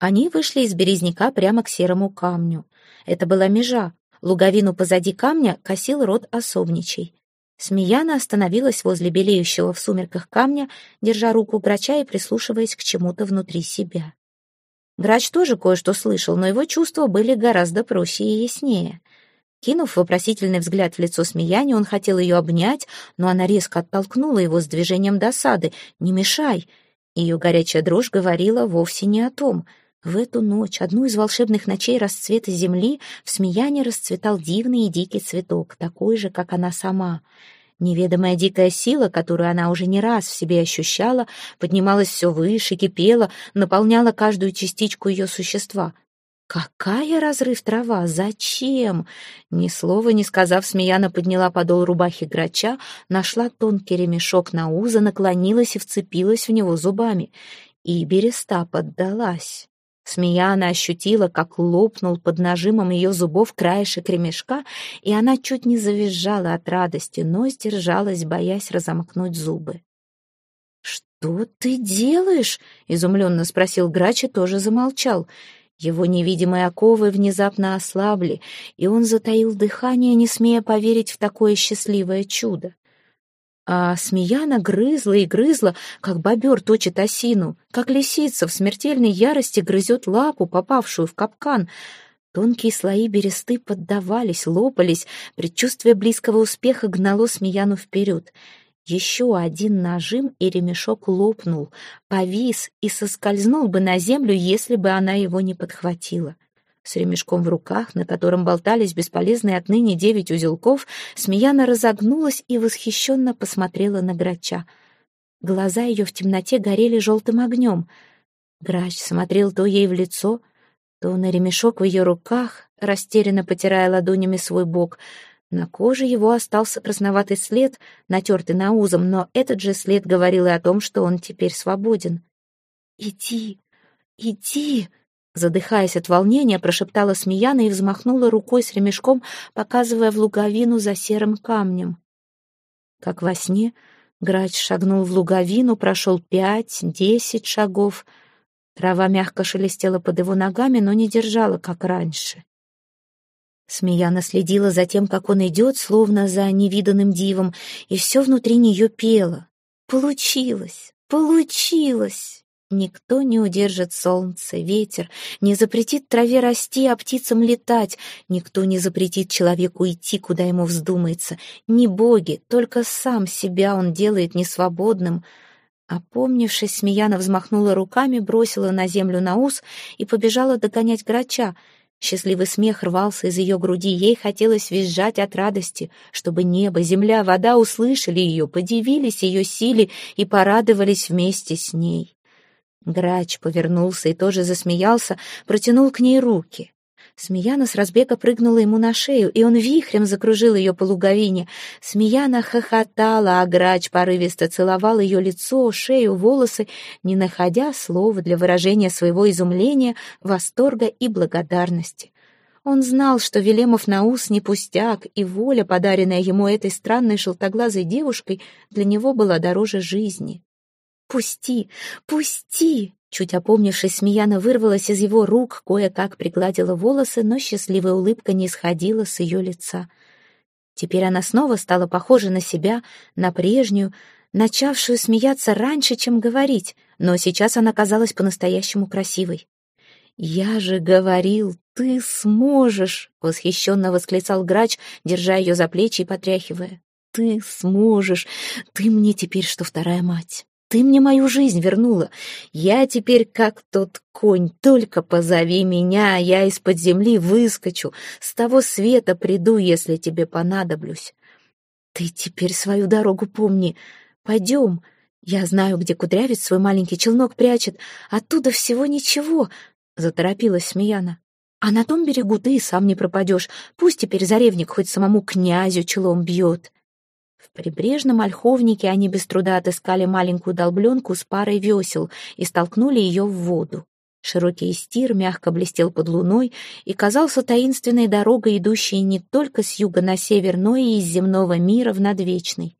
[SPEAKER 1] Они вышли из березняка прямо к серому камню. Это была межа. Луговину позади камня косил рот особничий. Смеяна остановилась возле белеющего в сумерках камня, держа руку грача и прислушиваясь к чему-то внутри себя. Грач тоже кое-что слышал, но его чувства были гораздо проще и яснее. Кинув вопросительный взгляд в лицо Смеяне, он хотел ее обнять, но она резко оттолкнула его с движением досады. «Не мешай!» Ее горячая дрожь говорила вовсе не о том — в эту ночь, одну из волшебных ночей расцвета земли, в Смеяне расцветал дивный и дикий цветок, такой же, как она сама. Неведомая дикая сила, которую она уже не раз в себе ощущала, поднималась все выше, кипела, наполняла каждую частичку ее существа. «Какая разрыв трава? Зачем?» Ни слова не сказав, Смеяна подняла подол рубахи грача, нашла тонкий ремешок на узо, наклонилась и вцепилась в него зубами. и береста поддалась. Смеяна ощутила, как лопнул под нажимом ее зубов краешек ремешка, и она чуть не завизжала от радости, но сдержалась, боясь разомкнуть зубы. «Что ты делаешь?» — изумленно спросил Грач и тоже замолчал. Его невидимые оковы внезапно ослабли, и он затаил дыхание, не смея поверить в такое счастливое чудо. А Смеяна грызла и грызла, как бобер точит осину, как лисица в смертельной ярости грызет лапу, попавшую в капкан. Тонкие слои бересты поддавались, лопались, предчувствие близкого успеха гнало Смеяну вперед — еще один нажим, и ремешок лопнул, повис и соскользнул бы на землю, если бы она его не подхватила. С ремешком в руках, на котором болтались бесполезные отныне девять узелков, Смеяна разогнулась и восхищенно посмотрела на грача. Глаза ее в темноте горели желтым огнем. Грач смотрел то ей в лицо, то на ремешок в ее руках, растерянно потирая ладонями свой бок — на коже его остался красноватый след, натертый наузом, но этот же след говорил и о том, что он теперь свободен. «Иди, иди!» Задыхаясь от волнения, прошептала Смеяна и взмахнула рукой с ремешком, показывая в луговину за серым камнем. Как во сне, грач шагнул в луговину, прошел пять, десять шагов. Трава мягко шелестела под его ногами, но не держала, как раньше. Смеяна следила за тем, как он идет, словно за невиданным дивом, и все внутри нее пело. «Получилось! Получилось!» Никто не удержит солнце, ветер, не запретит траве расти, а птицам летать. Никто не запретит человеку идти, куда ему вздумается. Не боги, только сам себя он делает несвободным. Опомнившись, Смеяна взмахнула руками, бросила на землю наус и побежала догонять грача — Счастливый смех рвался из ее груди, ей хотелось визжать от радости, чтобы небо, земля, вода услышали ее, подивились ее силе и порадовались вместе с ней. Грач повернулся и тоже засмеялся, протянул к ней руки. Смеяна с разбега прыгнула ему на шею, и он вихрем закружил ее по луговине. Смеяна хохотала, а грач порывисто целовал ее лицо, шею, волосы, не находя слова для выражения своего изумления, восторга и благодарности. Он знал, что Велемов Наус не пустяк, и воля, подаренная ему этой странной желтоглазой девушкой, для него была дороже жизни. «Пусти! Пусти!» Чуть опомнившись, Смеяна вырвалась из его рук, кое-как пригладила волосы, но счастливая улыбка не сходила с ее лица. Теперь она снова стала похожа на себя, на прежнюю, начавшую смеяться раньше, чем говорить, но сейчас она казалась по-настоящему красивой. «Я же говорил, ты сможешь!» — восхищенно восклицал грач, держа ее за плечи и потряхивая. «Ты сможешь! Ты мне теперь что вторая мать!» Ты мне мою жизнь вернула. Я теперь как тот конь. Только позови меня, я из-под земли выскочу. С того света приду, если тебе понадоблюсь. Ты теперь свою дорогу помни. Пойдем. Я знаю, где кудрявец свой маленький челнок прячет. Оттуда всего ничего, — заторопилась Смеяна. А на том берегу ты и сам не пропадешь. Пусть теперь заревник хоть самому князю челом бьет. В прибрежном ольховнике они без труда отыскали маленькую долбленку с парой весел и столкнули ее в воду. Широкий стир мягко блестел под луной и казался таинственной дорогой, идущей не только с юга на север, но и из земного мира в надвечный.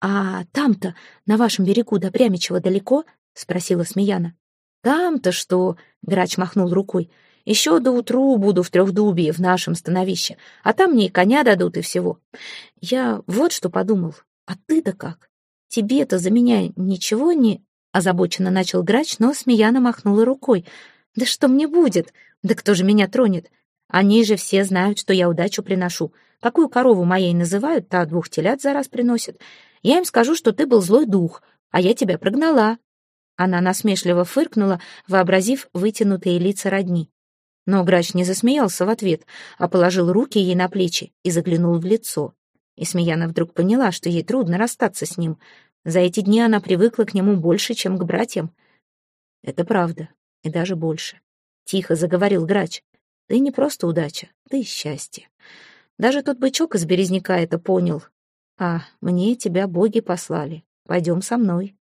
[SPEAKER 1] «А там-то, на вашем берегу до Прямичева далеко?» — спросила Смеяна. «Там-то что?» — грач махнул рукой. Еще до утру буду в Трехдубии, в нашем становище, а там мне и коня дадут, и всего. Я вот что подумал. А ты-то как? Тебе-то за меня ничего не...» Озабоченно начал грач, но Смеяна махнула рукой. «Да что мне будет? Да кто же меня тронет? Они же все знают, что я удачу приношу. Какую корову моей называют, та двух телят за раз приносит. Я им скажу, что ты был злой дух, а я тебя прогнала». Она насмешливо фыркнула, вообразив вытянутые лица родни. Но грач не засмеялся в ответ, а положил руки ей на плечи и заглянул в лицо. И Смеяна вдруг поняла, что ей трудно расстаться с ним. За эти дни она привыкла к нему больше, чем к братьям. «Это правда, и даже больше», — тихо заговорил грач. «Ты не просто удача, ты счастье. Даже тот бычок из березняка это понял. А мне тебя боги послали. Пойдем со мной».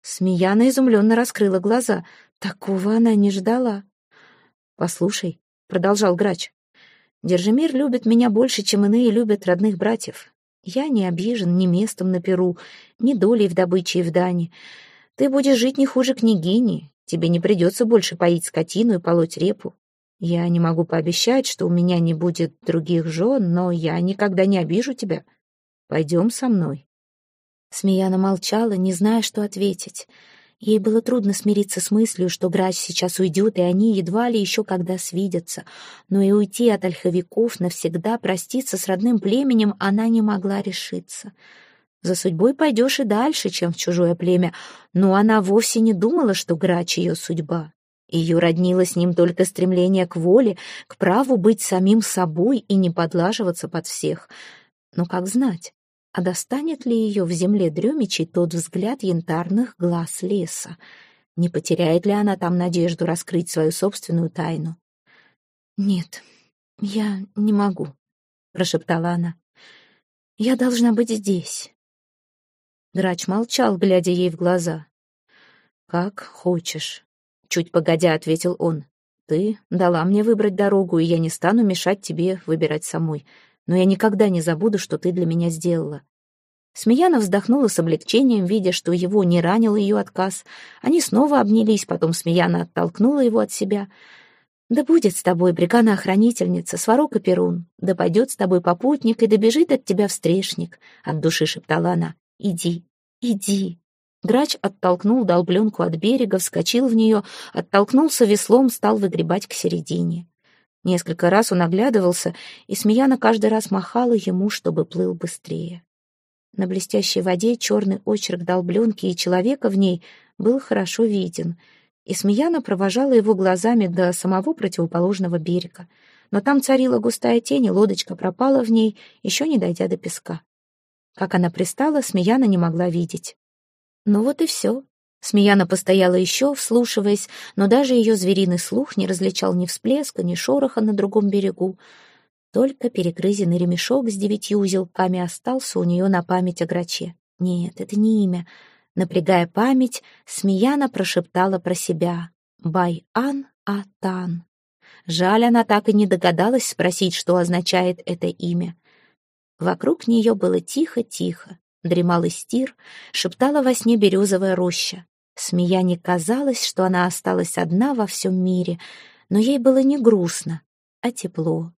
[SPEAKER 1] Смеяна изумленно раскрыла глаза. Такого она не ждала. «Послушай», — продолжал грач, — «Держимир любит меня больше, чем иные любят родных братьев. Я не обижен ни местом на Перу, ни долей в добыче и в дани. Ты будешь жить не хуже княгини, тебе не придется больше поить скотину и полоть репу. Я не могу пообещать, что у меня не будет других жен, но я никогда не обижу тебя. Пойдем со мной». Смеяна молчала, не зная, что ответить. Ей было трудно смириться с мыслью, что грач сейчас уйдет, и они едва ли еще когда свидятся. Но и уйти от ольховиков навсегда, проститься с родным племенем она не могла решиться. За судьбой пойдешь и дальше, чем в чужое племя, но она вовсе не думала, что грач ее судьба. Ее роднило с ним только стремление к воле, к праву быть самим собой и не подлаживаться под всех. Но как знать? А достанет ли ее в земле дремичей тот взгляд янтарных глаз леса? Не потеряет ли она там надежду раскрыть свою собственную тайну? «Нет, я не могу», — прошептала она. «Я должна быть здесь». Драч молчал, глядя ей в глаза. «Как хочешь», — чуть погодя ответил он. «Ты дала мне выбрать дорогу, и я не стану мешать тебе выбирать самой но я никогда не забуду, что ты для меня сделала». Смеяна вздохнула с облегчением, видя, что его не ранил ее отказ. Они снова обнялись, потом Смеяна оттолкнула его от себя. «Да будет с тобой бригана-охранительница, сварог и перун, да пойдет с тобой попутник и добежит от тебя встрешник», — от души шептала она. «Иди, иди». Грач оттолкнул долбленку от берега, вскочил в нее, оттолкнулся веслом, стал выгребать к середине. Несколько раз он оглядывался, и Смеяна каждый раз махала ему, чтобы плыл быстрее. На блестящей воде черный очерк долбленки и человека в ней был хорошо виден, и Смеяна провожала его глазами до самого противоположного берега. Но там царила густая тень, и лодочка пропала в ней, еще не дойдя до песка. Как она пристала, Смеяна не могла видеть. Ну вот и все. Смеяна постояла еще, вслушиваясь, но даже ее звериный слух не различал ни всплеска, ни шороха на другом берегу. Только перегрызенный ремешок с девятью узелками остался у нее на память о граче. Нет, это не имя. Напрягая память, Смеяна прошептала про себя. Бай-Ан-Атан. Жаль, она так и не догадалась спросить, что означает это имя. Вокруг нее было тихо-тихо. Дремал истир, шептала во сне березовая роща. Смеяне казалось, что она осталась одна во всем мире, но ей было не грустно, а тепло.